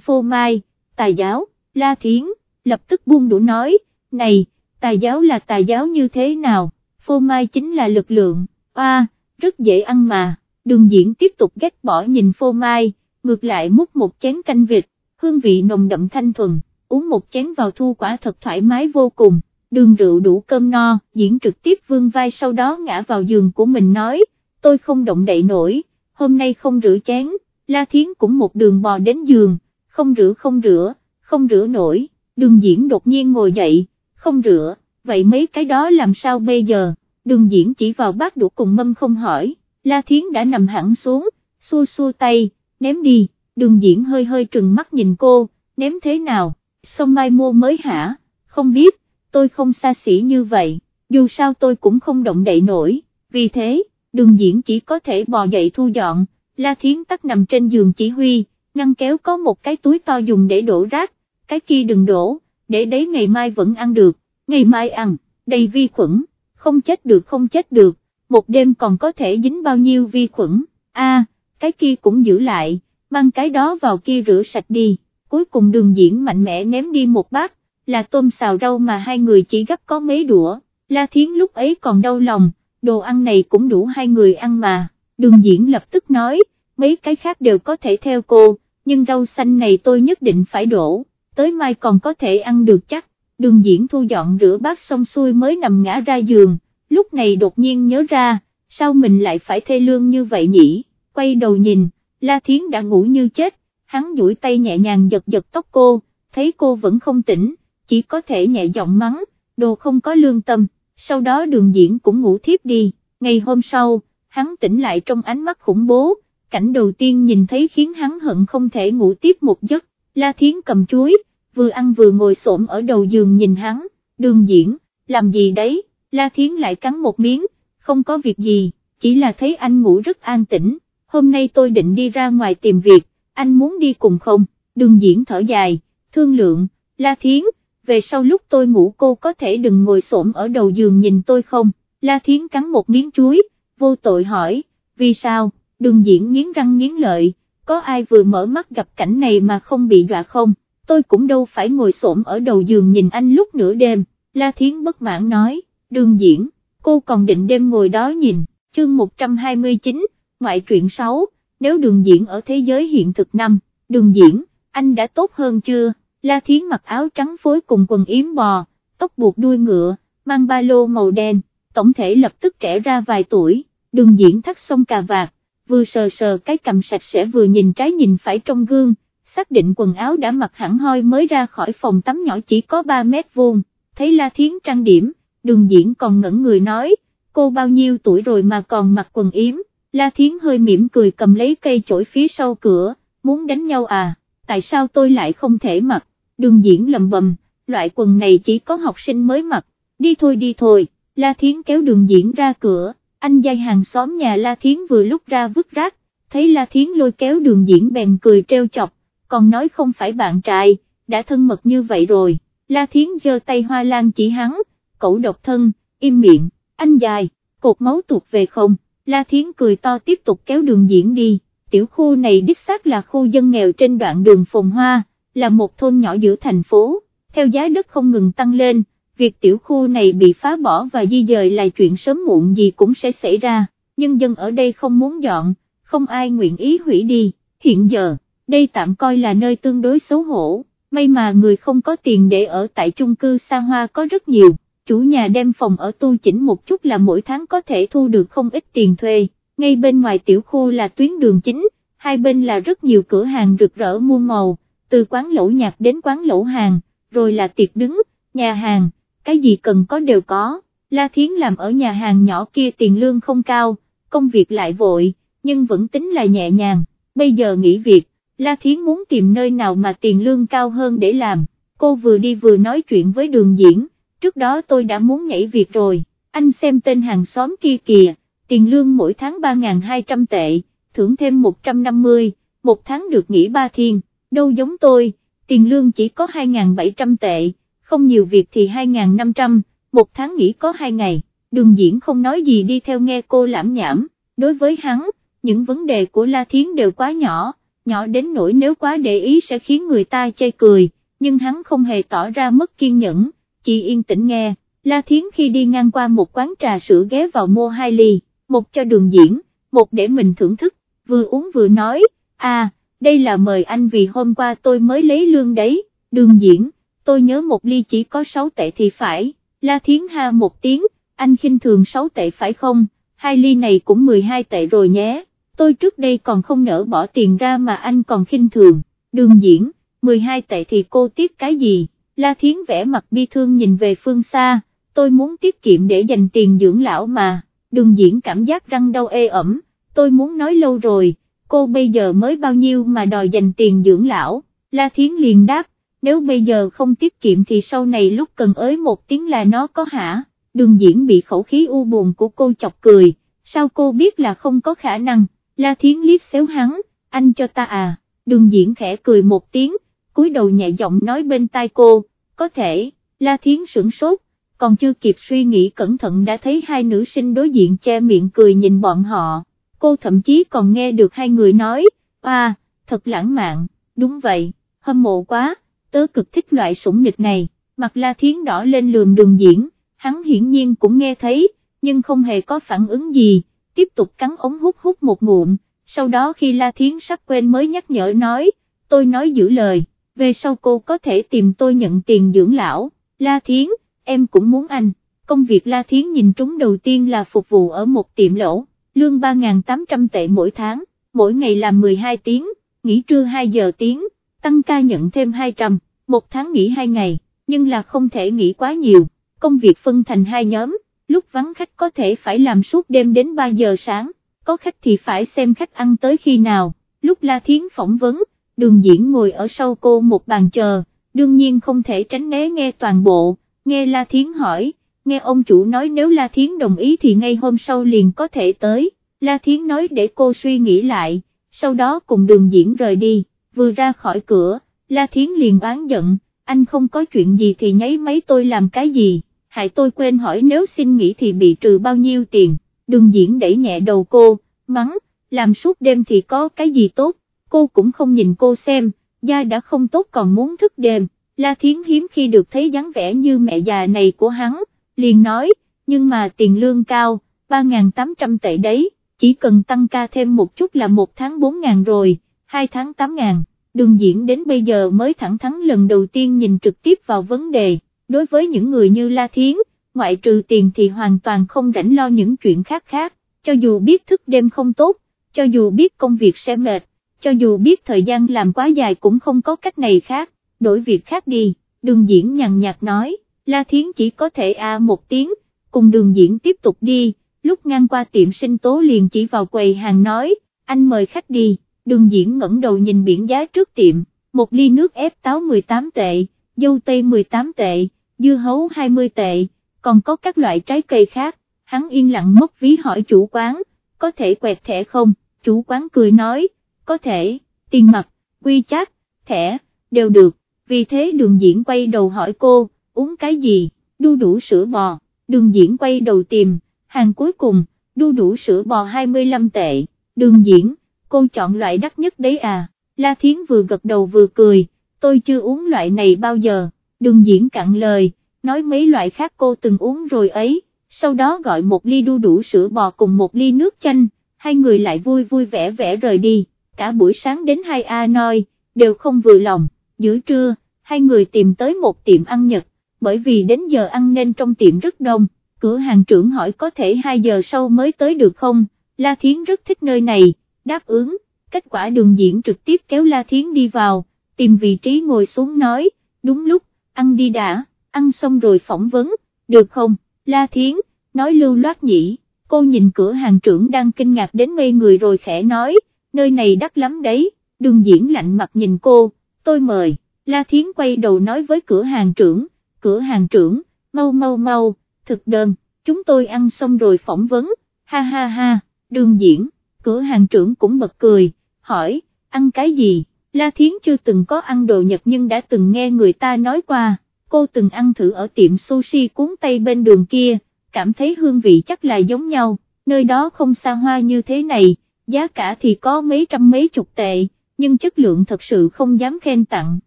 phô mai, tài giáo, La Thiến, lập tức buông đũa nói, này, tài giáo là tài giáo như thế nào, phô mai chính là lực lượng, a, rất dễ ăn mà, đường diễn tiếp tục ghét bỏ nhìn phô mai, ngược lại múc một chén canh vịt, hương vị nồng đậm thanh thuần, uống một chén vào thu quả thật thoải mái vô cùng, đường rượu đủ cơm no, diễn trực tiếp vương vai sau đó ngã vào giường của mình nói, tôi không động đậy nổi, hôm nay không rửa chén, La Thiến cũng một đường bò đến giường, không rửa không rửa, không rửa nổi, đường diễn đột nhiên ngồi dậy, không rửa, vậy mấy cái đó làm sao bây giờ, đường diễn chỉ vào bát đũa cùng mâm không hỏi, La Thiến đã nằm hẳn xuống, xua xua tay, ném đi, đường diễn hơi hơi trừng mắt nhìn cô, ném thế nào, xong mai mua mới hả, không biết, tôi không xa xỉ như vậy, dù sao tôi cũng không động đậy nổi, vì thế, đường diễn chỉ có thể bò dậy thu dọn, La Thiến tắt nằm trên giường chỉ huy, ngăn kéo có một cái túi to dùng để đổ rác, cái kia đừng đổ, để đấy ngày mai vẫn ăn được, ngày mai ăn, đầy vi khuẩn, không chết được không chết được, một đêm còn có thể dính bao nhiêu vi khuẩn, a, cái kia cũng giữ lại, mang cái đó vào kia rửa sạch đi, cuối cùng đường diễn mạnh mẽ ném đi một bát, là tôm xào rau mà hai người chỉ gấp có mấy đũa, La Thiến lúc ấy còn đau lòng, đồ ăn này cũng đủ hai người ăn mà, đường diễn lập tức nói, mấy cái khác đều có thể theo cô, nhưng rau xanh này tôi nhất định phải đổ, tới mai còn có thể ăn được chắc, đường diễn thu dọn rửa bát xong xuôi mới nằm ngã ra giường, lúc này đột nhiên nhớ ra, sao mình lại phải thê lương như vậy nhỉ, quay đầu nhìn, La Thiến đã ngủ như chết, hắn duỗi tay nhẹ nhàng giật giật tóc cô, thấy cô vẫn không tỉnh, chỉ có thể nhẹ giọng mắng, đồ không có lương tâm, sau đó đường diễn cũng ngủ thiếp đi, ngày hôm sau, hắn tỉnh lại trong ánh mắt khủng bố, cảnh đầu tiên nhìn thấy khiến hắn hận không thể ngủ tiếp một giấc, La Thiến cầm chuối, vừa ăn vừa ngồi xổm ở đầu giường nhìn hắn, đường diễn, làm gì đấy, La Thiến lại cắn một miếng, không có việc gì, chỉ là thấy anh ngủ rất an tĩnh, hôm nay tôi định đi ra ngoài tìm việc, anh muốn đi cùng không, đường diễn thở dài, thương lượng, La Thiến, về sau lúc tôi ngủ cô có thể đừng ngồi xổm ở đầu giường nhìn tôi không, La Thiến cắn một miếng chuối, vô tội hỏi, vì sao, đường diễn nghiến răng nghiến lợi, có ai vừa mở mắt gặp cảnh này mà không bị dọa không, tôi cũng đâu phải ngồi xổm ở đầu giường nhìn anh lúc nửa đêm, La Thiến bất mãn nói, đường diễn, cô còn định đêm ngồi đó nhìn, chương 129, ngoại truyện 6, nếu đường diễn ở thế giới hiện thực năm, đường diễn, anh đã tốt hơn chưa, La Thiến mặc áo trắng phối cùng quần yếm bò, tóc buộc đuôi ngựa, mang ba lô màu đen, tổng thể lập tức trẻ ra vài tuổi, đường diễn thắt xong cà vạt, vừa sờ sờ cái cầm sạch sẽ vừa nhìn trái nhìn phải trong gương, xác định quần áo đã mặc hẳn hoi mới ra khỏi phòng tắm nhỏ chỉ có 3 mét vuông, thấy La Thiến trang điểm, đường diễn còn ngẩn người nói, cô bao nhiêu tuổi rồi mà còn mặc quần yếm, La Thiến hơi mỉm cười cầm lấy cây chổi phía sau cửa, muốn đánh nhau à, tại sao tôi lại không thể mặc, đường diễn lầm bầm, loại quần này chỉ có học sinh mới mặc, đi thôi đi thôi, La Thiến kéo đường diễn ra cửa, anh dây hàng xóm nhà La Thiến vừa lúc ra vứt rác, thấy La Thiến lôi kéo đường diễn bèn cười treo chọc, còn nói không phải bạn trai, đã thân mật như vậy rồi, La Thiến giơ tay hoa lan chỉ hắn, cậu độc thân, im miệng, anh dài, cột máu tuột về không, La Thiến cười to tiếp tục kéo đường diễn đi, tiểu khu này đích xác là khu dân nghèo trên đoạn đường Phồn Hoa, là một thôn nhỏ giữa thành phố, theo giá đất không ngừng tăng lên, việc tiểu khu này bị phá bỏ và di dời là chuyện sớm muộn gì cũng sẽ xảy ra, nhưng dân ở đây không muốn dọn, không ai nguyện ý hủy đi, hiện giờ, đây tạm coi là nơi tương đối xấu hổ, may mà người không có tiền để ở tại chung cư xa hoa có rất nhiều, chủ nhà đem phòng ở tu chỉnh một chút là mỗi tháng có thể thu được không ít tiền thuê, ngay bên ngoài tiểu khu là tuyến đường chính, hai bên là rất nhiều cửa hàng rực rỡ muôn màu, từ quán lẩu nhạc đến quán lẩu hàng, rồi là tiệc đứng, nhà hàng, cái gì cần có đều có, La Thiến làm ở nhà hàng nhỏ kia tiền lương không cao, công việc lại vội, nhưng vẫn tính là nhẹ nhàng, bây giờ nghỉ việc, La Thiến muốn tìm nơi nào mà tiền lương cao hơn để làm, cô vừa đi vừa nói chuyện với đường diễn, trước đó tôi đã muốn nhảy việc rồi, anh xem tên hàng xóm kia kìa, tiền lương mỗi tháng 3.200 tệ, thưởng thêm 150, một tháng được nghỉ ba thiên, đâu giống tôi, tiền lương chỉ có 2.700 tệ không nhiều việc thì 2.500, một tháng nghỉ có hai ngày, đường diễn không nói gì đi theo nghe cô lãm nhảm, đối với hắn, những vấn đề của La Thiến đều quá nhỏ, nhỏ đến nỗi nếu quá để ý sẽ khiến người ta chê cười, nhưng hắn không hề tỏ ra mất kiên nhẫn, chỉ yên tĩnh nghe, La Thiến khi đi ngang qua một quán trà sữa ghé vào mua hai ly, một cho đường diễn, một để mình thưởng thức, vừa uống vừa nói, à, đây là mời anh vì hôm qua tôi mới lấy lương đấy, đường diễn, tôi nhớ một ly chỉ có 6 tệ thì phải, La Thiến ha một tiếng, anh khinh thường 6 tệ phải không, hai ly này cũng 12 tệ rồi nhé, tôi trước đây còn không nỡ bỏ tiền ra mà anh còn khinh thường, đường diễn, 12 tệ thì cô tiếc cái gì, La Thiến vẽ mặt bi thương nhìn về phương xa, tôi muốn tiết kiệm để dành tiền dưỡng lão mà, đường diễn cảm giác răng đau ê ẩm, tôi muốn nói lâu rồi, cô bây giờ mới bao nhiêu mà đòi dành tiền dưỡng lão, La Thiến liền đáp, nếu bây giờ không tiết kiệm thì sau này lúc cần ới một tiếng là nó có hả, đường diễn bị khẩu khí u buồn của cô chọc cười, sao cô biết là không có khả năng, La Thiến liếc xéo hắn, anh cho ta à, đường diễn khẽ cười một tiếng, cúi đầu nhẹ giọng nói bên tai cô, có thể, La Thiến sửng sốt, còn chưa kịp suy nghĩ cẩn thận đã thấy hai nữ sinh đối diện che miệng cười nhìn bọn họ, cô thậm chí còn nghe được hai người nói, à, thật lãng mạn, đúng vậy, hâm mộ quá, tớ cực thích loại sủng nịch này, mặt La Thiến đỏ lên lườm đường diễn, hắn hiển nhiên cũng nghe thấy, nhưng không hề có phản ứng gì, tiếp tục cắn ống hút hút một ngụm, sau đó khi La Thiến sắp quên mới nhắc nhở nói, tôi nói giữ lời, về sau cô có thể tìm tôi nhận tiền dưỡng lão, La Thiến, em cũng muốn anh, công việc La Thiến nhìn trúng đầu tiên là phục vụ ở một tiệm lỗ, lương 3.800 tệ mỗi tháng, mỗi ngày làm 12 tiếng, nghỉ trưa 2 giờ tiếng, tăng ca nhận thêm 200, một tháng nghỉ 2 ngày, nhưng là không thể nghỉ quá nhiều, công việc phân thành hai nhóm, lúc vắng khách có thể phải làm suốt đêm đến 3 giờ sáng, có khách thì phải xem khách ăn tới khi nào, lúc La Thiến phỏng vấn, đường diễn ngồi ở sau cô một bàn chờ, đương nhiên không thể tránh né nghe toàn bộ, nghe La Thiến hỏi, nghe ông chủ nói nếu La Thiến đồng ý thì ngay hôm sau liền có thể tới, La Thiến nói để cô suy nghĩ lại, sau đó cùng đường diễn rời đi, vừa ra khỏi cửa, La Thiến liền oán giận, anh không có chuyện gì thì nháy máy tôi làm cái gì, hại tôi quên hỏi nếu xin nghỉ thì bị trừ bao nhiêu tiền, đường diễn đẩy nhẹ đầu cô, mắng, làm suốt đêm thì có cái gì tốt, cô cũng không nhìn cô xem, da đã không tốt còn muốn thức đêm, La Thiến hiếm khi được thấy dáng vẻ như mẹ già này của hắn, liền nói, nhưng mà tiền lương cao, 3.800 tệ đấy, chỉ cần tăng ca thêm một chút là một tháng 4.000 rồi, hai tháng 8.000, đường diễn đến bây giờ mới thẳng thắn lần đầu tiên nhìn trực tiếp vào vấn đề, đối với những người như La Thiến, ngoại trừ tiền thì hoàn toàn không rảnh lo những chuyện khác khác, cho dù biết thức đêm không tốt, cho dù biết công việc sẽ mệt, cho dù biết thời gian làm quá dài cũng không có cách này khác, đổi việc khác đi, đường diễn nhằn nhạt nói, La Thiến chỉ có thể a một tiếng, cùng đường diễn tiếp tục đi, lúc ngang qua tiệm sinh tố liền chỉ vào quầy hàng nói, anh mời khách đi, đường diễn ngẩng đầu nhìn biển giá trước tiệm, một ly nước ép táo 18 tệ, dâu tây 18 tệ, dưa hấu 20 tệ, còn có các loại trái cây khác, hắn yên lặng móc ví hỏi chủ quán, có thể quẹt thẻ không, chủ quán cười nói, có thể, tiền mặt, quy chắc, thẻ, đều được, vì thế đường diễn quay đầu hỏi cô, uống cái gì, đu đủ sữa bò, đường diễn quay đầu tìm, hàng cuối cùng, đu đủ sữa bò 25 tệ, đường diễn, cô chọn loại đắt nhất đấy à, La Thiến vừa gật đầu vừa cười, tôi chưa uống loại này bao giờ, đường diễn cặn lời, nói mấy loại khác cô từng uống rồi ấy, sau đó gọi một ly đu đủ sữa bò cùng một ly nước chanh, hai người lại vui vui vẻ vẻ rời đi, cả buổi sáng đến hai A noi đều không vừa lòng, giữa trưa, hai người tìm tới một tiệm ăn Nhật, bởi vì đến giờ ăn nên trong tiệm rất đông, cửa hàng trưởng hỏi có thể 2 giờ sau mới tới được không, La Thiến rất thích nơi này, đáp ứng, kết quả đường diễn trực tiếp kéo La Thiến đi vào, tìm vị trí ngồi xuống nói, đúng lúc, ăn đi đã, ăn xong rồi phỏng vấn, được không, La Thiến, nói lưu loát nhỉ, cô nhìn cửa hàng trưởng đang kinh ngạc đến ngây người rồi khẽ nói, nơi này đắt lắm đấy, đường diễn lạnh mặt nhìn cô, tôi mời, La Thiến quay đầu nói với cửa hàng trưởng, cửa hàng trưởng, mau mau mau, thực đơn, chúng tôi ăn xong rồi phỏng vấn, ha ha ha, đường diễn, cửa hàng trưởng cũng bật cười, hỏi, ăn cái gì, La Thiến chưa từng có ăn đồ Nhật nhưng đã từng nghe người ta nói qua, cô từng ăn thử ở tiệm sushi cuốn tay bên đường kia, cảm thấy hương vị chắc là giống nhau, nơi đó không xa hoa như thế này, giá cả thì có mấy trăm mấy chục tệ, nhưng chất lượng thật sự không dám khen tặng,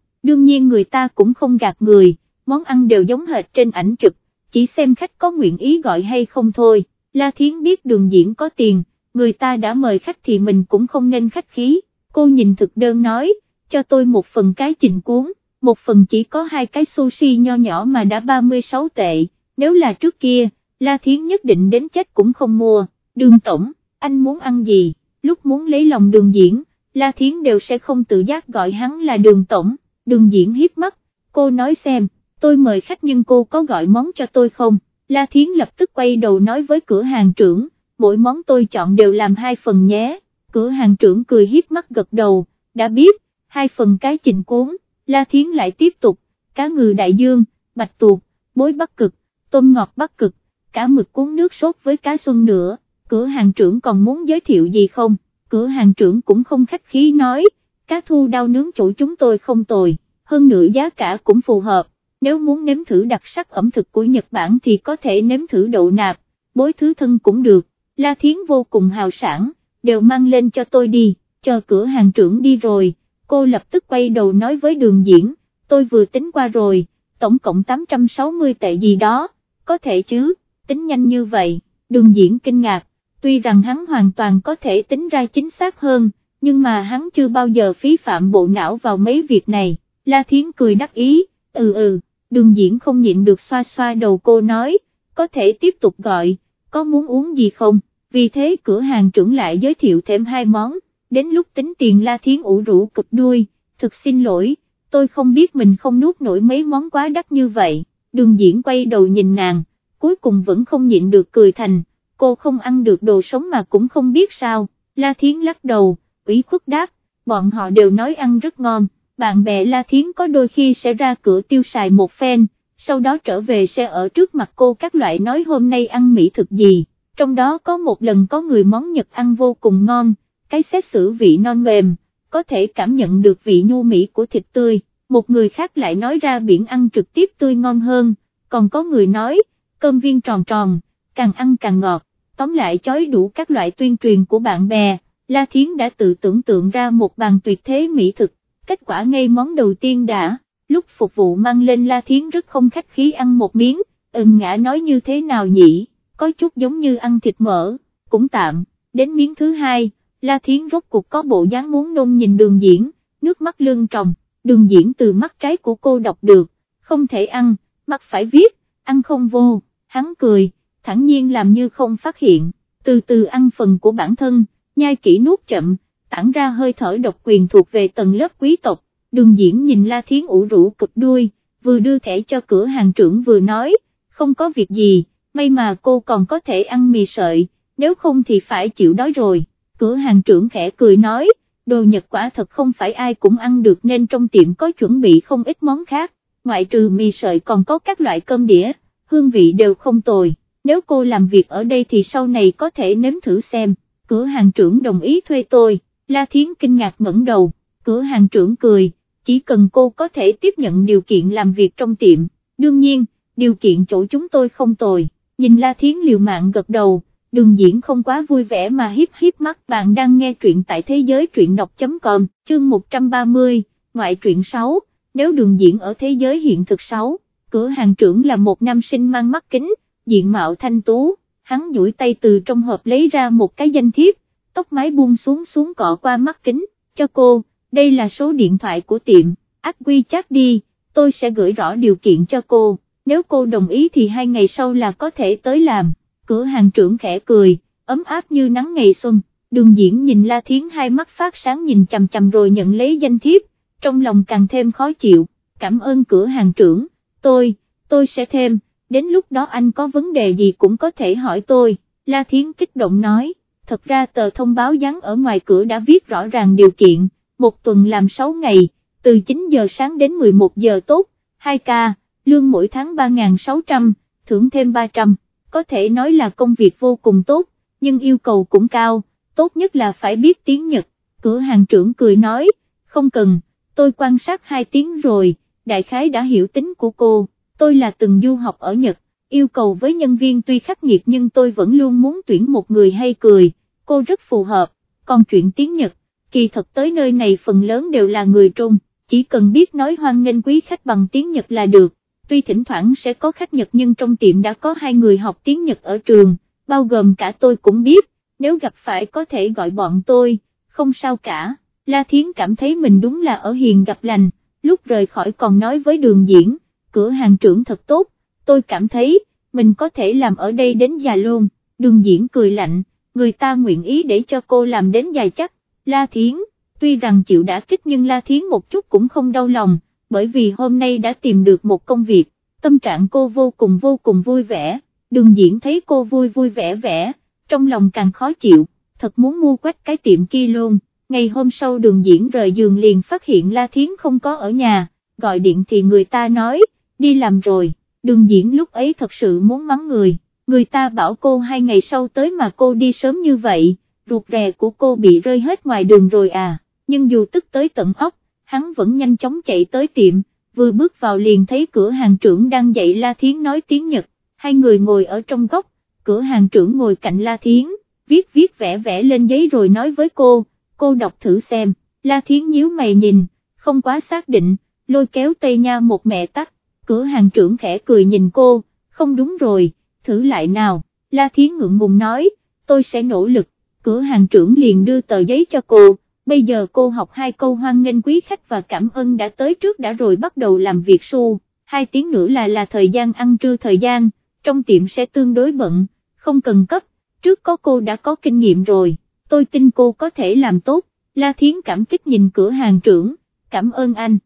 đương nhiên người ta cũng không gạt người, món ăn đều giống hệt trên ảnh chụp, chỉ xem khách có nguyện ý gọi hay không thôi, La Thiến biết đường diễn có tiền, người ta đã mời khách thì mình cũng không nên khách khí, cô nhìn thực đơn nói, cho tôi một phần cái chình cuốn, một phần chỉ có hai cái sushi nho nhỏ mà đã 36 tệ, nếu là trước kia, La Thiến nhất định đến chết cũng không mua, đường tổng, anh muốn ăn gì, lúc muốn lấy lòng đường diễn, La Thiến đều sẽ không tự giác gọi hắn là đường tổng, đường diễn hiếp mắt, cô nói xem, tôi mời khách nhưng cô có gọi món cho tôi không, La Thiến lập tức quay đầu nói với cửa hàng trưởng, mỗi món tôi chọn đều làm hai phần nhé, cửa hàng trưởng cười hiếp mắt gật đầu, đã biết, hai phần cái trình cuốn, La Thiến lại tiếp tục, cá ngừ đại dương, bạch tuộc, bối bắc cực, tôm ngọt bắc cực, cả mực cuốn nước sốt với cá xuân nữa, cửa hàng trưởng còn muốn giới thiệu gì không, cửa hàng trưởng cũng không khách khí nói, cá thu đao nướng chỗ chúng tôi không tồi, hơn nữa giá cả cũng phù hợp, nếu muốn nếm thử đặc sắc ẩm thực của Nhật Bản thì có thể nếm thử đậu nạp, bối thứ thân cũng được, La Thiến vô cùng hào sản, đều mang lên cho tôi đi, chờ cửa hàng trưởng đi rồi, cô lập tức quay đầu nói với đường diễn, tôi vừa tính qua rồi, tổng cộng 860 tệ gì đó, có thể chứ, tính nhanh như vậy, đường diễn kinh ngạc, tuy rằng hắn hoàn toàn có thể tính ra chính xác hơn, nhưng mà hắn chưa bao giờ phí phạm bộ não vào mấy việc này, La Thiến cười đắc ý, ừ ừ, đường diễn không nhịn được xoa xoa đầu cô nói, có thể tiếp tục gọi, có muốn uống gì không, vì thế cửa hàng trưởng lại giới thiệu thêm hai món, đến lúc tính tiền La Thiến ủ rũ cực đuôi, thực xin lỗi, tôi không biết mình không nuốt nổi mấy món quá đắt như vậy, đường diễn quay đầu nhìn nàng, cuối cùng vẫn không nhịn được cười thành, cô không ăn được đồ sống mà cũng không biết sao, La Thiến lắc đầu, ủy khuất đáp, bọn họ đều nói ăn rất ngon, bạn bè La Thiến có đôi khi sẽ ra cửa tiêu xài một phen, sau đó trở về sẽ ở trước mặt cô các loại nói hôm nay ăn mỹ thực gì, trong đó có một lần có người món Nhật ăn vô cùng ngon, cái xét xử vị non mềm, có thể cảm nhận được vị nhu mỹ của thịt tươi, một người khác lại nói ra biển ăn trực tiếp tươi ngon hơn, còn có người nói, cơm viên tròn tròn, càng ăn càng ngọt, tóm lại chói đủ các loại tuyên truyền của bạn bè, La Thiến đã tự tưởng tượng ra một bàn tuyệt thế mỹ thực, kết quả ngay món đầu tiên đã, lúc phục vụ mang lên La Thiến rất không khách khí ăn một miếng, ừm ngã nói như thế nào nhỉ, có chút giống như ăn thịt mỡ, cũng tạm, đến miếng thứ hai, La Thiến rốt cuộc có bộ dáng muốn nôn nhìn đường diễn, nước mắt lưng tròng, đường diễn từ mắt trái của cô đọc được, không thể ăn, mắt phải viết, ăn không vô, hắn cười, thẳng nhiên làm như không phát hiện, từ từ ăn phần của bản thân, nhai kỹ nuốt chậm, tản ra hơi thở độc quyền thuộc về tầng lớp quý tộc, đường diễn nhìn La Thiến ủ rũ cực đuôi, vừa đưa thẻ cho cửa hàng trưởng vừa nói, không có việc gì, may mà cô còn có thể ăn mì sợi, nếu không thì phải chịu đói rồi. Cửa hàng trưởng khẽ cười nói, đồ Nhật quả thật không phải ai cũng ăn được nên trong tiệm có chuẩn bị không ít món khác, ngoại trừ mì sợi còn có các loại cơm đĩa, hương vị đều không tồi, nếu cô làm việc ở đây thì sau này có thể nếm thử xem, cửa hàng trưởng đồng ý thuê tôi, La Thiến kinh ngạc ngẩng đầu, cửa hàng trưởng cười, chỉ cần cô có thể tiếp nhận điều kiện làm việc trong tiệm, đương nhiên, điều kiện chỗ chúng tôi không tồi, nhìn La Thiến liều mạng gật đầu đường diễn không quá vui vẻ mà hiếp hiếp mắt. Bạn đang nghe truyện tại thế giới truyện đọc.com, chương 130, ngoại truyện 6, nếu đường diễn ở thế giới hiện thực 6, cửa hàng trưởng là một nam sinh mang mắt kính, diện mạo thanh tú, hắn duỗi tay từ trong hộp lấy ra một cái danh thiếp, tóc mái buông xuống xuống cọ qua mắt kính, cho cô, đây là số điện thoại của tiệm, ác quy chat đi, tôi sẽ gửi rõ điều kiện cho cô, nếu cô đồng ý thì hai ngày sau là có thể tới làm cửa hàng trưởng khẽ cười, ấm áp như nắng ngày xuân, đường diễn nhìn La Thiến hai mắt phát sáng nhìn chầm chầm rồi nhận lấy danh thiếp, trong lòng càng thêm khó chịu, cảm ơn cửa hàng trưởng, tôi, tôi sẽ thêm, đến lúc đó anh có vấn đề gì cũng có thể hỏi tôi, La Thiến kích động nói, thật ra tờ thông báo dán ở ngoài cửa đã viết rõ ràng điều kiện, một tuần làm 6 ngày, từ 9 giờ sáng đến 11 giờ tốt, 2 ca, lương mỗi tháng 3.600, thưởng thêm 300 có thể nói là công việc vô cùng tốt, nhưng yêu cầu cũng cao, tốt nhất là phải biết tiếng Nhật, cửa hàng trưởng cười nói, không cần, tôi quan sát 2 tiếng rồi, đại khái đã hiểu tính của cô, tôi là từng du học ở Nhật, yêu cầu với nhân viên tuy khắc nghiệt nhưng tôi vẫn luôn muốn tuyển một người hay cười, cô rất phù hợp, còn chuyện tiếng Nhật, kỳ thật tới nơi này phần lớn đều là người Trung, chỉ cần biết nói hoan nghênh quý khách bằng tiếng Nhật là được, tuy thỉnh thoảng sẽ có khách Nhật nhưng trong tiệm đã có hai người học tiếng Nhật ở trường, bao gồm cả tôi cũng biết, nếu gặp phải có thể gọi bọn tôi, không sao cả, La Thiến cảm thấy mình đúng là ở hiền gặp lành, lúc rời khỏi còn nói với đường diễn, cửa hàng trưởng thật tốt, tôi cảm thấy, mình có thể làm ở đây đến già luôn, đường diễn cười lạnh, người ta nguyện ý để cho cô làm đến già chắc, La Thiến, tuy rằng chịu đã kích nhưng La Thiến một chút cũng không đau lòng, bởi vì hôm nay đã tìm được một công việc, tâm trạng cô vô cùng vô cùng vui vẻ, đường diễn thấy cô vui vui vẻ vẻ, trong lòng càng khó chịu, thật muốn mua quách cái tiệm kia luôn, ngày hôm sau đường diễn rời giường liền phát hiện La Thiến không có ở nhà, gọi điện thì người ta nói, đi làm rồi, đường diễn lúc ấy thật sự muốn mắng người, người ta bảo cô hai ngày sau tới mà cô đi sớm như vậy, ruột rè của cô bị rơi hết ngoài đường rồi à, nhưng dù tức tới tận óc, hắn vẫn nhanh chóng chạy tới tiệm, vừa bước vào liền thấy cửa hàng trưởng đang dạy La Thiến nói tiếng Nhật, hai người ngồi ở trong góc, cửa hàng trưởng ngồi cạnh La Thiến, viết viết vẽ vẽ lên giấy rồi nói với cô, cô đọc thử xem, La Thiến nhíu mày nhìn, không quá xác định, lôi kéo tay nha một mẹ tắt, cửa hàng trưởng khẽ cười nhìn cô, không đúng rồi, thử lại nào, La Thiến ngượng ngùng nói, tôi sẽ nỗ lực, cửa hàng trưởng liền đưa tờ giấy cho cô, bây giờ cô học hai câu hoan nghênh quý khách và cảm ơn đã tới trước đã rồi bắt đầu làm việc su, hai tiếng nữa là là thời gian ăn trưa thời gian, trong tiệm sẽ tương đối bận, không cần cấp, trước có cô đã có kinh nghiệm rồi, tôi tin cô có thể làm tốt, La Thiến cảm kích nhìn cửa hàng trưởng, cảm ơn anh.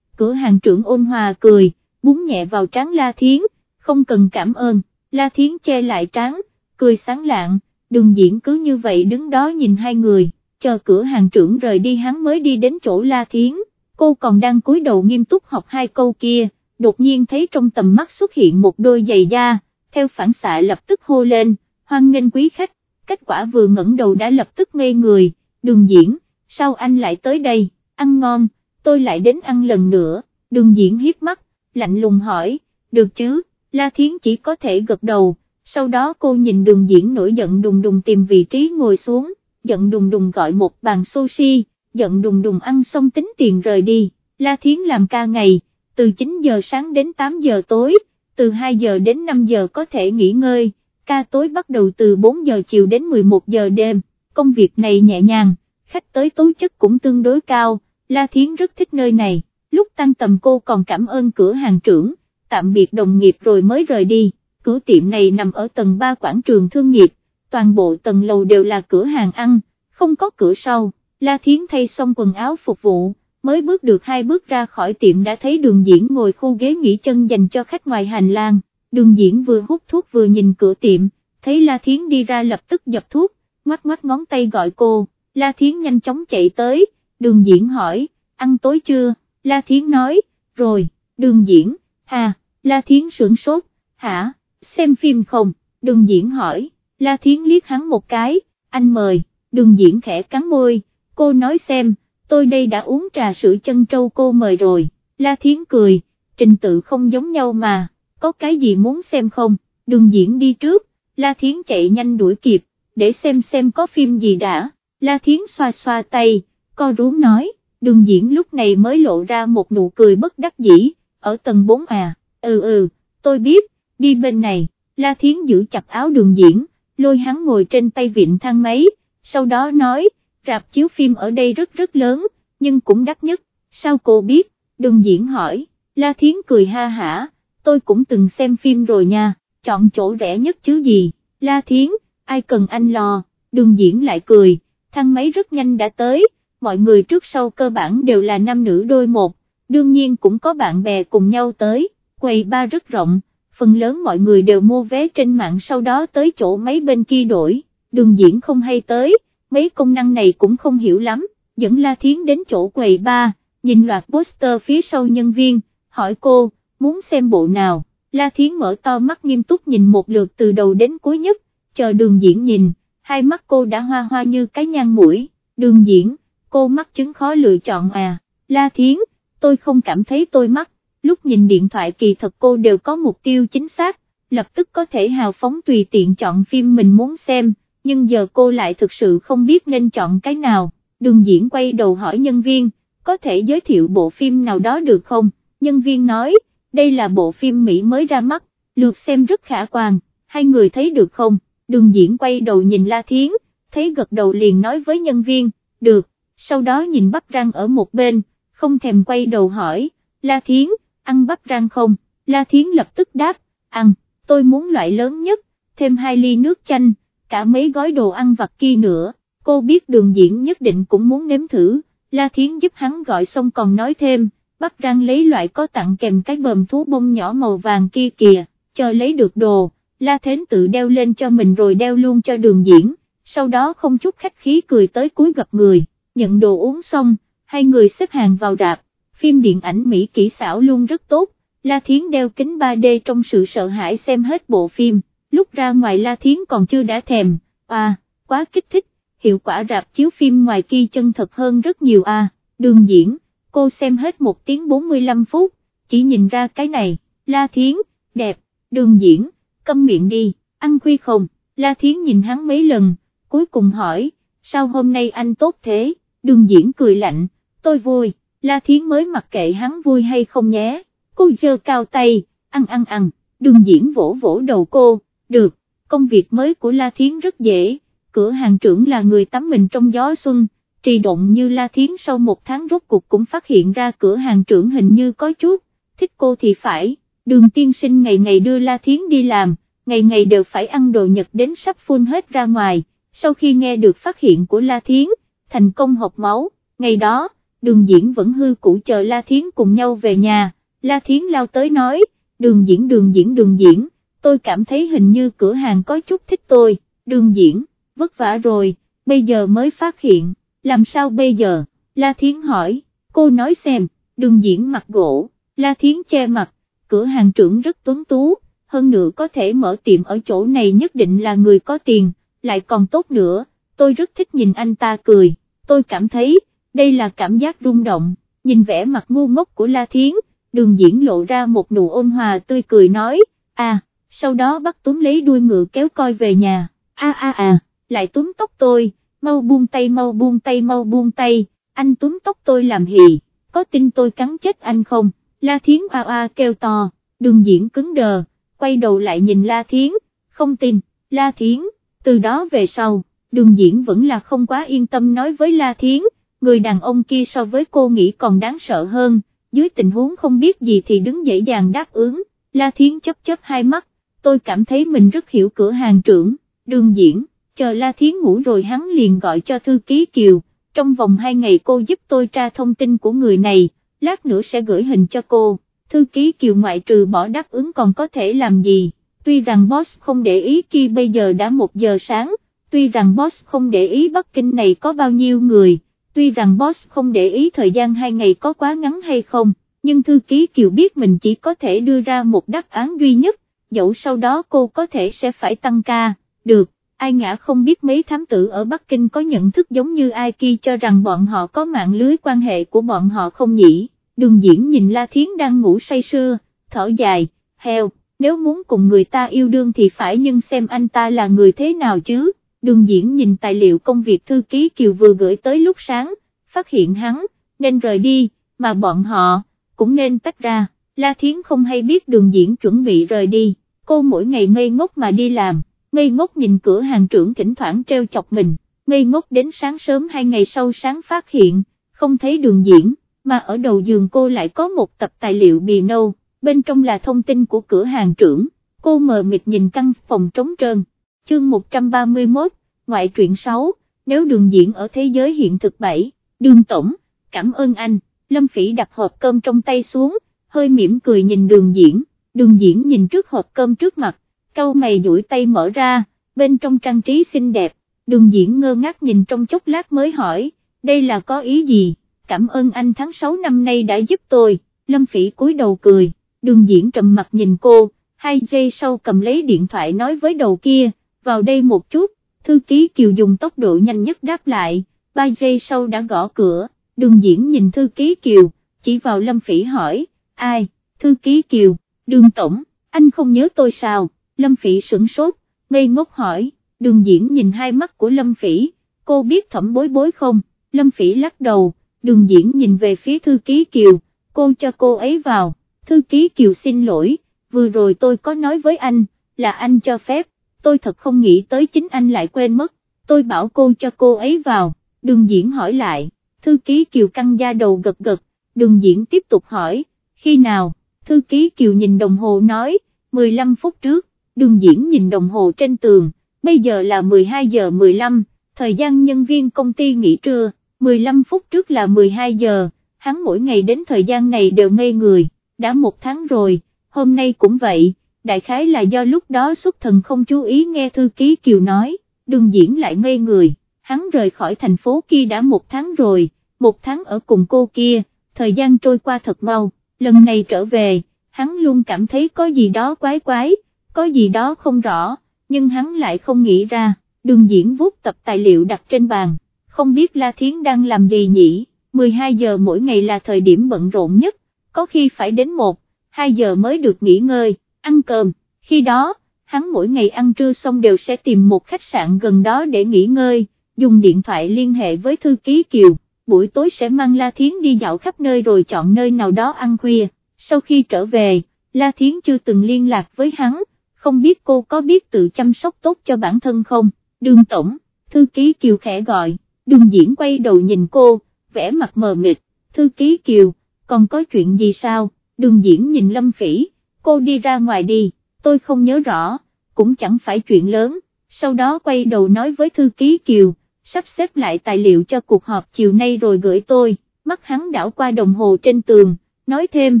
Cửa hàng trưởng ôn hòa cười, búng nhẹ vào trán La Thiến, không cần cảm ơn, La Thiến che lại trán, cười sáng lạng, đường diễn cứ như vậy đứng đó nhìn hai người, chờ cửa hàng trưởng rời đi hắn mới đi đến chỗ La Thiến, cô còn đang cúi đầu nghiêm túc học hai câu kia, đột nhiên thấy trong tầm mắt xuất hiện một đôi giày da, theo phản xạ lập tức hô lên, hoan nghênh quý khách, kết quả vừa ngẩng đầu đã lập tức ngây người, đường diễn, sao anh lại tới đây, ăn ngon, tôi lại đến ăn lần nữa, đường diễn hiếp mắt, lạnh lùng hỏi, được chứ, La Thiến chỉ có thể gật đầu, sau đó cô nhìn đường diễn nổi giận đùng đùng tìm vị trí ngồi xuống, giận đùng đùng gọi một bàn sushi, giận đùng đùng ăn xong tính tiền rời đi, La Thiến làm ca ngày, từ 9 giờ sáng đến 8 giờ tối, từ 2 giờ đến 5 giờ có thể nghỉ ngơi, ca tối bắt đầu từ 4 giờ chiều đến 11 giờ đêm, công việc này nhẹ nhàng, khách tới tố chất cũng tương đối cao, La Thiến rất thích nơi này, lúc tăng tầm cô còn cảm ơn cửa hàng trưởng, tạm biệt đồng nghiệp rồi mới rời đi, cửa tiệm này nằm ở tầng 3 quảng trường thương nghiệp, toàn bộ tầng lầu đều là cửa hàng ăn, không có cửa sau, La Thiến thay xong quần áo phục vụ, mới bước được hai bước ra khỏi tiệm đã thấy đường diễn ngồi khu ghế nghỉ chân dành cho khách ngoài hành lang, đường diễn vừa hút thuốc vừa nhìn cửa tiệm, thấy La Thiến đi ra lập tức dập thuốc, ngoắt ngoắt ngón tay gọi cô, La Thiến nhanh chóng chạy tới, đường diễn hỏi, ăn tối chưa, La Thiến nói, rồi, đường diễn, hà, La Thiến sửng sốt, hả, xem phim không, đường diễn hỏi, La Thiến liếc hắn một cái, anh mời, đường diễn khẽ cắn môi, cô nói xem, tôi đây đã uống trà sữa chân trâu cô mời rồi, La Thiến cười, trình tự không giống nhau mà, có cái gì muốn xem không, đường diễn đi trước, La Thiến chạy nhanh đuổi kịp, để xem xem có phim gì đã, La Thiến xoa xoa tay, co rúm nói, đường diễn lúc này mới lộ ra một nụ cười bất đắc dĩ, ở tầng 4 à, ừ ừ, tôi biết, đi bên này, La Thiến giữ chặt áo đường diễn, lôi hắn ngồi trên tay vịn thang máy, sau đó nói, rạp chiếu phim ở đây rất rất lớn, nhưng cũng đắt nhất, sao cô biết, đường diễn hỏi, La Thiến cười ha hả, tôi cũng từng xem phim rồi nha, chọn chỗ rẻ nhất chứ gì, La Thiến, ai cần anh lo, đường diễn lại cười, thang máy rất nhanh đã tới, mọi người trước sau cơ bản đều là nam nữ đôi một, đương nhiên cũng có bạn bè cùng nhau tới, quầy ba rất rộng, phần lớn mọi người đều mua vé trên mạng sau đó tới chỗ mấy bên kia đổi, đường diễn không hay tới, mấy công năng này cũng không hiểu lắm, dẫn La Thiến đến chỗ quầy ba, nhìn loạt poster phía sau nhân viên, hỏi cô, muốn xem bộ nào, La Thiến mở to mắt nghiêm túc nhìn một lượt từ đầu đến cuối nhất, chờ đường diễn nhìn, hai mắt cô đã hoa hoa như cái nhang mũi, đường diễn, cô mắc chứng khó lựa chọn à, La Thiến, tôi không cảm thấy tôi mắc. lúc nhìn điện thoại kỳ thật cô đều có mục tiêu chính xác, lập tức có thể hào phóng tùy tiện chọn phim mình muốn xem, nhưng giờ cô lại thực sự không biết nên chọn cái nào, đường diễn quay đầu hỏi nhân viên, có thể giới thiệu bộ phim nào đó được không, nhân viên nói, đây là bộ phim Mỹ mới ra mắt, lượt xem rất khả quan, hai người thấy được không, đường diễn quay đầu nhìn La Thiến, thấy gật đầu liền nói với nhân viên, được, sau đó nhìn bắp răng ở một bên, không thèm quay đầu hỏi, La Thiến, ăn bắp rang không, La Thiến lập tức đáp, ăn, tôi muốn loại lớn nhất, thêm hai ly nước chanh, cả mấy gói đồ ăn vặt kia nữa, cô biết đường diễn nhất định cũng muốn nếm thử, La Thiến giúp hắn gọi xong còn nói thêm, bắp rang lấy loại có tặng kèm cái bờm thú bông nhỏ màu vàng kia kìa, chờ lấy được đồ, La Thiến tự đeo lên cho mình rồi đeo luôn cho đường diễn, sau đó không chút khách khí cười tới cuối gặp người, nhận đồ uống xong, hai người xếp hàng vào rạp. Phim điện ảnh Mỹ kỹ xảo luôn rất tốt, La Thiến đeo kính 3D trong sự sợ hãi xem hết bộ phim, lúc ra ngoài La Thiến còn chưa đã thèm, à, quá kích thích, hiệu quả rạp chiếu phim ngoài kia chân thật hơn rất nhiều à, đường diễn, cô xem hết 1 tiếng 45 phút, chỉ nhìn ra cái này, La Thiến, đẹp, đường diễn, câm miệng đi, ăn khuya không, La Thiến nhìn hắn mấy lần, cuối cùng hỏi, sao hôm nay anh tốt thế, đường diễn cười lạnh, tôi vui La Thiến mới mặc kệ hắn vui hay không nhé, cô giơ cao tay, ăn ăn ăn, đường diễn vỗ vỗ đầu cô, được, công việc mới của La Thiến rất dễ, cửa hàng trưởng là người tắm mình trong gió xuân, trì động như La Thiến sau một tháng rốt cuộc cũng phát hiện ra cửa hàng trưởng hình như có chút, thích cô thì phải, đường tiên sinh ngày ngày đưa La Thiến đi làm, ngày ngày đều phải ăn đồ Nhật đến sắp phun hết ra ngoài, sau khi nghe được phát hiện của La Thiến, thành công học máu, ngày đó, đường diễn vẫn hư cũ chờ La Thiến cùng nhau về nhà, La Thiến lao tới nói, đường diễn đường diễn đường diễn, tôi cảm thấy hình như cửa hàng có chút thích tôi, đường diễn, vất vả rồi, bây giờ mới phát hiện, làm sao bây giờ, La Thiến hỏi, cô nói xem, đường diễn mặt gỗ, La Thiến che mặt, cửa hàng trưởng rất tuấn tú, hơn nữa có thể mở tiệm ở chỗ này nhất định là người có tiền, lại còn tốt nữa, tôi rất thích nhìn anh ta cười, tôi cảm thấy, đây là cảm giác rung động, nhìn vẻ mặt ngu ngốc của La Thiến, đường diễn lộ ra một nụ ôn hòa tươi cười nói, à, sau đó bắt túm lấy đuôi ngựa kéo coi về nhà, a a a, lại túm tóc tôi, mau buông tay mau buông tay mau buông tay, anh túm tóc tôi làm hì, có tin tôi cắn chết anh không, La Thiến a a kêu to, đường diễn cứng đờ, quay đầu lại nhìn La Thiến, không tin, La Thiến, từ đó về sau, đường diễn vẫn là không quá yên tâm nói với La Thiến, người đàn ông kia so với cô nghĩ còn đáng sợ hơn, dưới tình huống không biết gì thì đứng dễ dàng đáp ứng, La Thiến chấp chấp hai mắt, tôi cảm thấy mình rất hiểu cửa hàng trưởng, đường diễn, chờ La Thiến ngủ rồi hắn liền gọi cho thư ký Kiều, trong vòng hai ngày cô giúp tôi tra thông tin của người này, lát nữa sẽ gửi hình cho cô, thư ký Kiều ngoại trừ bỏ đáp ứng còn có thể làm gì, tuy rằng boss không để ý khi bây giờ đã một giờ sáng, tuy rằng boss không để ý Bắc Kinh này có bao nhiêu người tuy rằng boss không để ý thời gian hai ngày có quá ngắn hay không, nhưng thư ký Kiều biết mình chỉ có thể đưa ra một đáp án duy nhất, dẫu sau đó cô có thể sẽ phải tăng ca, được, ai ngã không biết mấy thám tử ở Bắc Kinh có nhận thức giống như ai kia cho rằng bọn họ có mạng lưới quan hệ của bọn họ không nhỉ, đường diễn nhìn La Thiến đang ngủ say sưa, thở dài, heo, nếu muốn cùng người ta yêu đương thì phải nhưng xem anh ta là người thế nào chứ đường diễn nhìn tài liệu công việc thư ký Kiều vừa gửi tới lúc sáng, phát hiện hắn, nên rời đi, mà bọn họ, cũng nên tách ra, La Thiến không hay biết đường diễn chuẩn bị rời đi, cô mỗi ngày ngây ngốc mà đi làm, ngây ngốc nhìn cửa hàng trưởng thỉnh thoảng treo chọc mình, ngây ngốc đến sáng sớm hai ngày sau sáng phát hiện, không thấy đường diễn, mà ở đầu giường cô lại có một tập tài liệu bì nâu, bên trong là thông tin của cửa hàng trưởng, cô mờ mịt nhìn căn phòng trống trơn chương 131, ngoại truyện 6, nếu đường diễn ở thế giới hiện thực 7, đường tổng, cảm ơn anh, Lâm Phỉ đặt hộp cơm trong tay xuống, hơi mỉm cười nhìn đường diễn, đường diễn nhìn trước hộp cơm trước mặt, câu mày duỗi tay mở ra, bên trong trang trí xinh đẹp, đường diễn ngơ ngác nhìn trong chốc lát mới hỏi, đây là có ý gì, cảm ơn anh tháng 6 năm nay đã giúp tôi, Lâm Phỉ cúi đầu cười, đường diễn trầm mặt nhìn cô, hai giây sau cầm lấy điện thoại nói với đầu kia, vào đây một chút, thư ký Kiều dùng tốc độ nhanh nhất đáp lại, ba giây sau đã gõ cửa, đường diễn nhìn thư ký Kiều, chỉ vào Lâm Phỉ hỏi, ai, thư ký Kiều, đường tổng, anh không nhớ tôi sao, Lâm Phỉ sửng sốt, ngây ngốc hỏi, đường diễn nhìn hai mắt của Lâm Phỉ, cô biết thẩm bối bối không, Lâm Phỉ lắc đầu, đường diễn nhìn về phía thư ký Kiều, cô cho cô ấy vào, thư ký Kiều xin lỗi, vừa rồi tôi có nói với anh, là anh cho phép, tôi thật không nghĩ tới chính anh lại quên mất, tôi bảo cô cho cô ấy vào, đường diễn hỏi lại, thư ký Kiều căng da đầu gật gật, đường diễn tiếp tục hỏi, khi nào, thư ký Kiều nhìn đồng hồ nói, 15 phút trước, đường diễn nhìn đồng hồ trên tường, bây giờ là 12 giờ 15, thời gian nhân viên công ty nghỉ trưa, 15 phút trước là 12 giờ, hắn mỗi ngày đến thời gian này đều ngây người, đã một tháng rồi, hôm nay cũng vậy, đại khái là do lúc đó xuất thần không chú ý nghe thư ký Kiều nói, đường diễn lại ngây người, hắn rời khỏi thành phố kia đã một tháng rồi, một tháng ở cùng cô kia, thời gian trôi qua thật mau, lần này trở về, hắn luôn cảm thấy có gì đó quái quái, có gì đó không rõ, nhưng hắn lại không nghĩ ra, đường diễn vuốt tập tài liệu đặt trên bàn, không biết La Thiến đang làm gì nhỉ, 12 giờ mỗi ngày là thời điểm bận rộn nhất, có khi phải đến 1, 2 giờ mới được nghỉ ngơi, ăn cơm, khi đó, hắn mỗi ngày ăn trưa xong đều sẽ tìm một khách sạn gần đó để nghỉ ngơi, dùng điện thoại liên hệ với thư ký Kiều, buổi tối sẽ mang La Thiến đi dạo khắp nơi rồi chọn nơi nào đó ăn khuya, sau khi trở về, La Thiến chưa từng liên lạc với hắn, không biết cô có biết tự chăm sóc tốt cho bản thân không, đường tổng, thư ký Kiều khẽ gọi, đường diễn quay đầu nhìn cô, vẽ mặt mờ mịt, thư ký Kiều, còn có chuyện gì sao, đường diễn nhìn Lâm Phỉ, cô đi ra ngoài đi, tôi không nhớ rõ, cũng chẳng phải chuyện lớn, sau đó quay đầu nói với thư ký Kiều, sắp xếp lại tài liệu cho cuộc họp chiều nay rồi gửi tôi, mắt hắn đảo qua đồng hồ trên tường, nói thêm,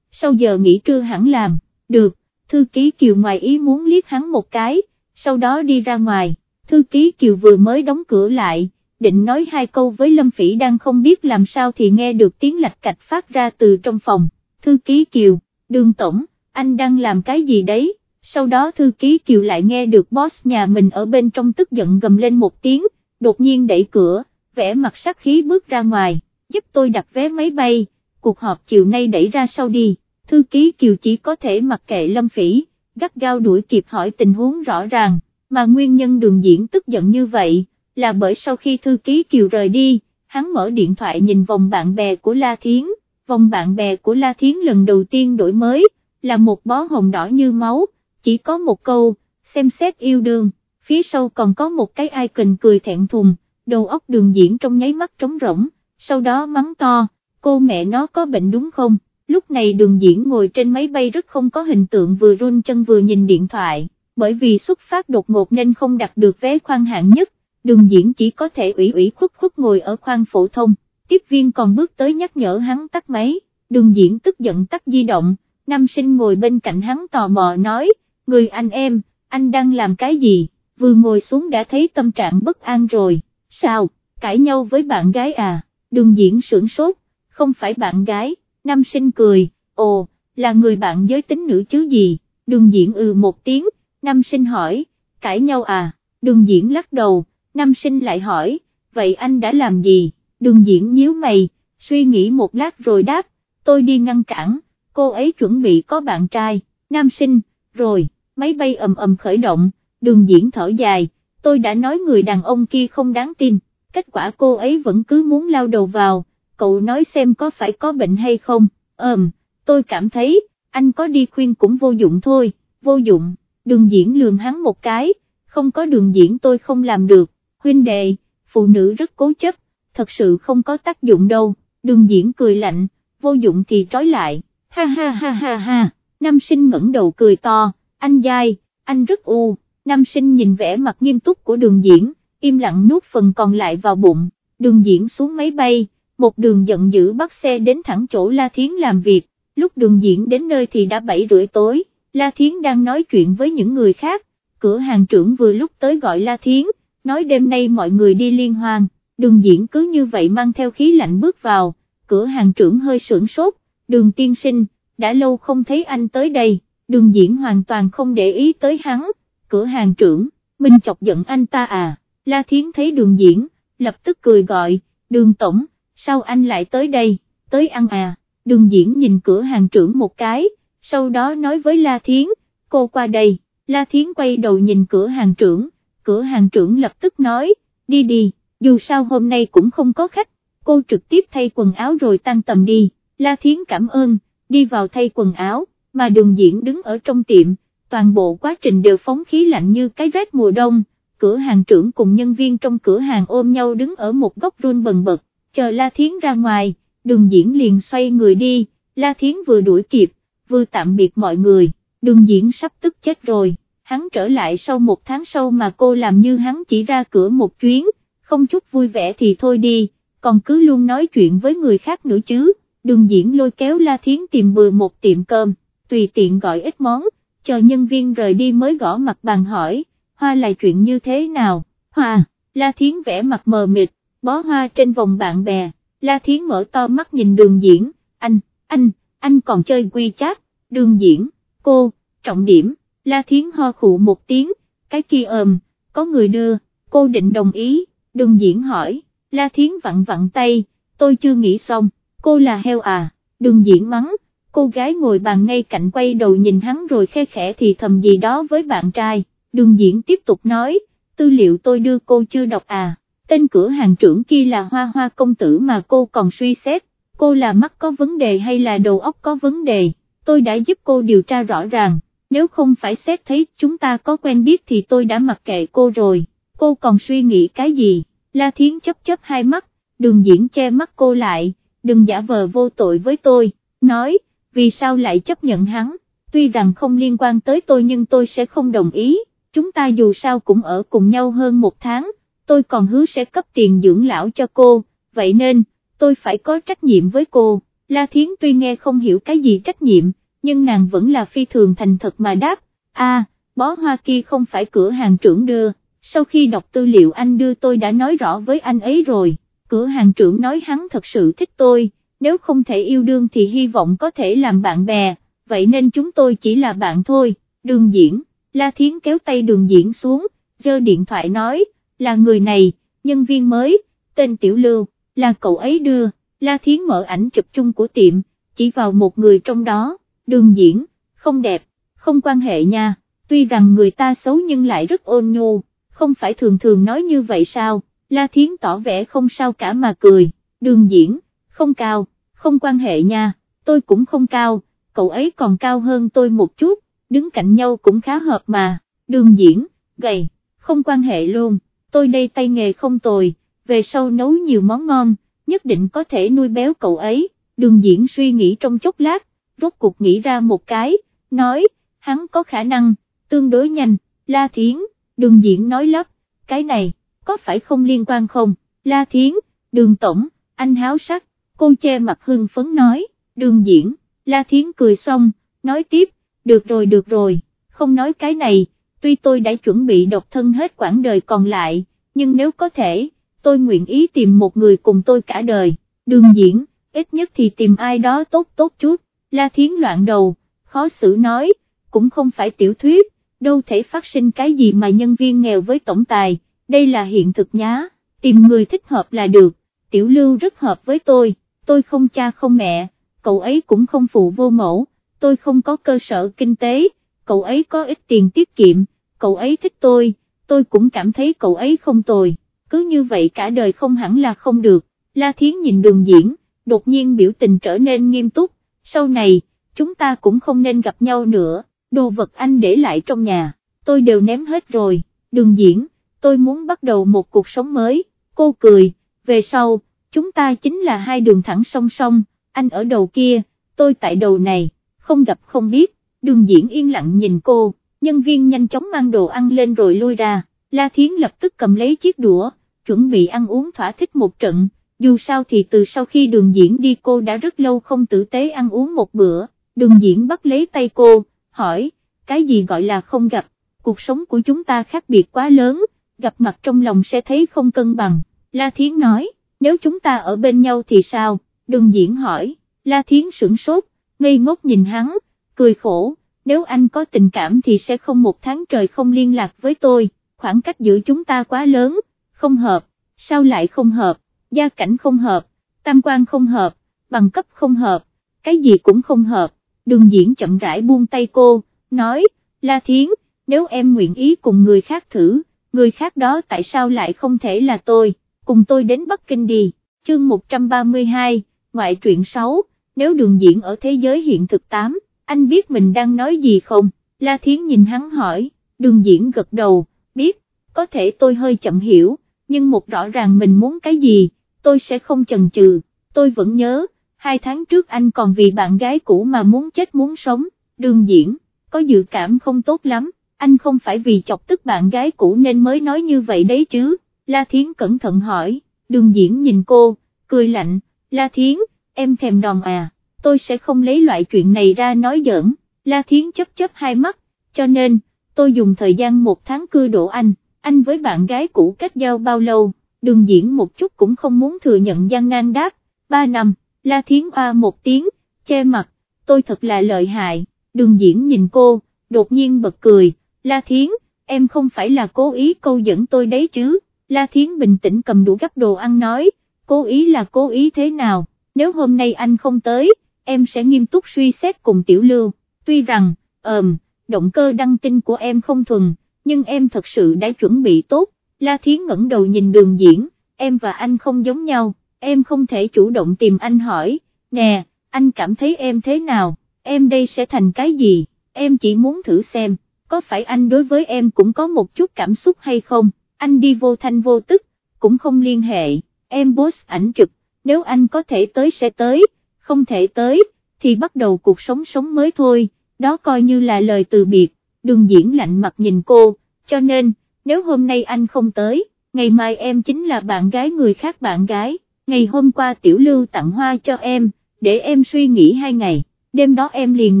sau giờ nghỉ trưa hẳn làm, được, thư ký Kiều ngoài ý muốn liếc hắn một cái, sau đó đi ra ngoài, thư ký Kiều vừa mới đóng cửa lại, định nói hai câu với Lâm Phỉ đang không biết làm sao thì nghe được tiếng lạch cạch phát ra từ trong phòng, thư ký Kiều, đường tổng, anh đang làm cái gì đấy, sau đó thư ký Kiều lại nghe được boss nhà mình ở bên trong tức giận gầm lên một tiếng, đột nhiên đẩy cửa, vẽ mặt sắc khí bước ra ngoài, giúp tôi đặt vé máy bay, cuộc họp chiều nay đẩy ra sau đi, thư ký Kiều chỉ có thể mặc kệ Lâm Phỉ, gắt gao đuổi kịp hỏi tình huống rõ ràng, mà nguyên nhân đường diễn tức giận như vậy, là bởi sau khi thư ký Kiều rời đi, hắn mở điện thoại nhìn vòng bạn bè của La Thiến, vòng bạn bè của La Thiến lần đầu tiên đổi mới, là một bó hồng đỏ như máu, chỉ có một câu, xem xét yêu đương, phía sau còn có một cái icon cười thẹn thùng, đầu óc đường diễn trong nháy mắt trống rỗng, sau đó mắng to, cô mẹ nó có bệnh đúng không, lúc này đường diễn ngồi trên máy bay rất không có hình tượng vừa run chân vừa nhìn điện thoại, bởi vì xuất phát đột ngột nên không đặt được vé khoang hạng nhất, đường diễn chỉ có thể ủy ủy khuất khuất ngồi ở khoang phổ thông, tiếp viên còn bước tới nhắc nhở hắn tắt máy, đường diễn tức giận tắt di động, nam sinh ngồi bên cạnh hắn tò mò nói, người anh em, anh đang làm cái gì, vừa ngồi xuống đã thấy tâm trạng bất an rồi, sao, cãi nhau với bạn gái à, đường diễn sửng sốt, không phải bạn gái, nam sinh cười, ồ, là người bạn giới tính nữ chứ gì, đường diễn ừ một tiếng, nam sinh hỏi, cãi nhau à, đường diễn lắc đầu, nam sinh lại hỏi, vậy anh đã làm gì, đường diễn nhíu mày, suy nghĩ một lát rồi đáp, tôi đi ngăn cản, cô ấy chuẩn bị có bạn trai, nam sinh, rồi, máy bay ầm ầm khởi động, đường diễn thở dài, tôi đã nói người đàn ông kia không đáng tin, kết quả cô ấy vẫn cứ muốn lao đầu vào, cậu nói xem có phải có bệnh hay không, ờm, tôi cảm thấy, anh có đi khuyên cũng vô dụng thôi, vô dụng, đường diễn lường hắn một cái, không có đường diễn tôi không làm được, huynh đệ, phụ nữ rất cố chấp, thật sự không có tác dụng đâu, đường diễn cười lạnh, vô dụng thì trói lại, ha ha ha ha ha, nam sinh ngẩng đầu cười to, anh dai, anh rất u, nam sinh nhìn vẻ mặt nghiêm túc của đường diễn, im lặng nuốt phần còn lại vào bụng, đường diễn xuống máy bay, một đường giận dữ bắt xe đến thẳng chỗ La Thiến làm việc, lúc đường diễn đến nơi thì đã bảy rưỡi tối, La Thiến đang nói chuyện với những người khác, cửa hàng trưởng vừa lúc tới gọi La Thiến, nói đêm nay mọi người đi liên hoan, đường diễn cứ như vậy mang theo khí lạnh bước vào, cửa hàng trưởng hơi sưởng sốt, đường tiên sinh, đã lâu không thấy anh tới đây, đường diễn hoàn toàn không để ý tới hắn, cửa hàng trưởng, Minh chọc giận anh ta à, La Thiến thấy đường diễn, lập tức cười gọi, đường tổng, sao anh lại tới đây, tới ăn à, đường diễn nhìn cửa hàng trưởng một cái, sau đó nói với La Thiến, cô qua đây, La Thiến quay đầu nhìn cửa hàng trưởng, cửa hàng trưởng lập tức nói, đi đi, dù sao hôm nay cũng không có khách, cô trực tiếp thay quần áo rồi tăng tầm đi, La Thiến cảm ơn, đi vào thay quần áo, mà đường diễn đứng ở trong tiệm, toàn bộ quá trình đều phóng khí lạnh như cái rét mùa đông, cửa hàng trưởng cùng nhân viên trong cửa hàng ôm nhau đứng ở một góc run bần bật, chờ La Thiến ra ngoài, đường diễn liền xoay người đi, La Thiến vừa đuổi kịp, vừa tạm biệt mọi người, đường diễn sắp tức chết rồi, hắn trở lại sau một tháng sau mà cô làm như hắn chỉ ra cửa một chuyến, không chút vui vẻ thì thôi đi, còn cứ luôn nói chuyện với người khác nữa chứ, đường diễn lôi kéo La Thiến tìm bừa một tiệm cơm, tùy tiện gọi ít món, chờ nhân viên rời đi mới gõ mặt bàn hỏi, hoa là chuyện như thế nào, hoa, La Thiến vẽ mặt mờ mịt, bó hoa trên vòng bạn bè, La Thiến mở to mắt nhìn đường diễn, anh, anh, anh còn chơi quy chat, đường diễn, cô, trọng điểm, La Thiến ho khụ một tiếng, cái kia ờm, có người đưa, cô định đồng ý, đường diễn hỏi, La Thiến vặn vặn tay, tôi chưa nghĩ xong, cô là heo à, đường diễn mắng, cô gái ngồi bàn ngay cạnh quay đầu nhìn hắn rồi khe khẽ thì thầm gì đó với bạn trai, đường diễn tiếp tục nói, tư liệu tôi đưa cô chưa đọc à, tên cửa hàng trưởng kia là hoa hoa công tử mà cô còn suy xét, cô là mắt có vấn đề hay là đầu óc có vấn đề, tôi đã giúp cô điều tra rõ ràng, nếu không phải xét thấy chúng ta có quen biết thì tôi đã mặc kệ cô rồi, cô còn suy nghĩ cái gì, La Thiến chấp chấp hai mắt, đường diễn che mắt cô lại, đừng giả vờ vô tội với tôi, nói, vì sao lại chấp nhận hắn, tuy rằng không liên quan tới tôi nhưng tôi sẽ không đồng ý, chúng ta dù sao cũng ở cùng nhau hơn một tháng, tôi còn hứa sẽ cấp tiền dưỡng lão cho cô, vậy nên, tôi phải có trách nhiệm với cô, La Thiến tuy nghe không hiểu cái gì trách nhiệm, nhưng nàng vẫn là phi thường thành thật mà đáp, a, bó hoa kia không phải cửa hàng trưởng đưa, sau khi đọc tư liệu anh đưa tôi đã nói rõ với anh ấy rồi, cửa hàng trưởng nói hắn thật sự thích tôi nếu không thể yêu đương thì hy vọng có thể làm bạn bè, vậy nên chúng tôi chỉ là bạn thôi, đường diễn, La Thiến kéo tay đường diễn xuống, giơ điện thoại nói, là người này, nhân viên mới, tên Tiểu Lưu, là cậu ấy đưa, La Thiến mở ảnh chụp chung của tiệm, chỉ vào một người trong đó, đường diễn, không đẹp, không quan hệ nha, tuy rằng người ta xấu nhưng lại rất ôn nhu, không phải thường thường nói như vậy sao, La Thiến tỏ vẻ không sao cả mà cười, đường diễn, không cao, không quan hệ nha, tôi cũng không cao, cậu ấy còn cao hơn tôi một chút, đứng cạnh nhau cũng khá hợp mà, đường diễn, gầy, không quan hệ luôn, tôi đây tay nghề không tồi, về sau nấu nhiều món ngon, nhất định có thể nuôi béo cậu ấy, đường diễn suy nghĩ trong chốc lát, rốt cuộc nghĩ ra một cái, nói, hắn có khả năng, tương đối nhanh, La Thiến, đường diễn nói lắp, cái này, có phải không liên quan không, La Thiến, đường tổng, anh háo sắc, cô che mặt hưng phấn nói, đường diễn, La Thiến cười xong, nói tiếp, được rồi được rồi, không nói cái này, tuy tôi đã chuẩn bị độc thân hết quãng đời còn lại, nhưng nếu có thể, tôi nguyện ý tìm một người cùng tôi cả đời, đường diễn, ít nhất thì tìm ai đó tốt tốt chút, La Thiến loạn đầu, khó xử nói, cũng không phải tiểu thuyết, đâu thể phát sinh cái gì mà nhân viên nghèo với tổng tài, đây là hiện thực nhá, tìm người thích hợp là được, tiểu lưu rất hợp với tôi, tôi không cha không mẹ, cậu ấy cũng không phụ vô mẫu, tôi không có cơ sở kinh tế, cậu ấy có ít tiền tiết kiệm, cậu ấy thích tôi, tôi cũng cảm thấy cậu ấy không tồi, cứ như vậy cả đời không hẳn là không được, La Thiến nhìn đường diễn, đột nhiên biểu tình trở nên nghiêm túc, sau này, chúng ta cũng không nên gặp nhau nữa, đồ vật anh để lại trong nhà, tôi đều ném hết rồi, đường diễn, tôi muốn bắt đầu một cuộc sống mới, cô cười, về sau, chúng ta chính là hai đường thẳng song song, anh ở đầu kia, tôi tại đầu này, không gặp không biết, đường diễn yên lặng nhìn cô, nhân viên nhanh chóng mang đồ ăn lên rồi lui ra, La Thiến lập tức cầm lấy chiếc đũa, chuẩn bị ăn uống thỏa thích một trận, dù sao thì từ sau khi đường diễn đi cô đã rất lâu không tử tế ăn uống một bữa, đường diễn bắt lấy tay cô, hỏi, cái gì gọi là không gặp, cuộc sống của chúng ta khác biệt quá lớn, gặp mặt trong lòng sẽ thấy không cân bằng, La Thiến nói nếu chúng ta ở bên nhau thì sao, Đường diễn hỏi, La Thiến sửng sốt, ngây ngốc nhìn hắn, cười khổ, nếu anh có tình cảm thì sẽ không một tháng trời không liên lạc với tôi, khoảng cách giữa chúng ta quá lớn, không hợp, sao lại không hợp, gia cảnh không hợp, tam quan không hợp, bằng cấp không hợp, cái gì cũng không hợp, đường diễn chậm rãi buông tay cô, nói, La Thiến, nếu em nguyện ý cùng người khác thử, người khác đó tại sao lại không thể là tôi, cùng tôi đến Bắc Kinh đi, chương 132, ngoại truyện 6, nếu đường diễn ở thế giới hiện thực 8, anh biết mình đang nói gì không, La Thiến nhìn hắn hỏi, đường diễn gật đầu, biết, có thể tôi hơi chậm hiểu, nhưng một rõ ràng mình muốn cái gì, tôi sẽ không chần chừ, tôi vẫn nhớ, hai tháng trước anh còn vì bạn gái cũ mà muốn chết muốn sống, đường diễn, có dự cảm không tốt lắm, anh không phải vì chọc tức bạn gái cũ nên mới nói như vậy đấy chứ, La Thiến cẩn thận hỏi, đường diễn nhìn cô, cười lạnh, La Thiến, em thèm đòn à, tôi sẽ không lấy loại chuyện này ra nói giỡn, La Thiến chấp chấp hai mắt, cho nên, tôi dùng thời gian một tháng cư đổ anh, anh với bạn gái cũ kết giao bao lâu, đường diễn một chút cũng không muốn thừa nhận gian nan đáp, ba năm, La Thiến oa một tiếng, che mặt, tôi thật là lợi hại, đường diễn nhìn cô, đột nhiên bật cười, La Thiến, em không phải là cố ý câu dẫn tôi đấy chứ, La Thiến bình tĩnh cầm đũa gắp đồ ăn nói, cố ý là cố ý thế nào, nếu hôm nay anh không tới, em sẽ nghiêm túc suy xét cùng Tiểu Lưu, tuy rằng, ờm, động cơ đăng tin của em không thuần, nhưng em thật sự đã chuẩn bị tốt, La Thiến ngẩng đầu nhìn đường diễn, em và anh không giống nhau, em không thể chủ động tìm anh hỏi, nè, anh cảm thấy em thế nào, em đây sẽ thành cái gì, em chỉ muốn thử xem, có phải anh đối với em cũng có một chút cảm xúc hay không, anh đi vô thanh vô tức, cũng không liên hệ, em post ảnh chụp, nếu anh có thể tới sẽ tới, không thể tới, thì bắt đầu cuộc sống sống mới thôi, đó coi như là lời từ biệt, đường diễn lạnh mặt nhìn cô, cho nên, nếu hôm nay anh không tới, ngày mai em chính là bạn gái người khác bạn gái, ngày hôm qua tiểu lưu tặng hoa cho em, để em suy nghĩ hai ngày, đêm đó em liền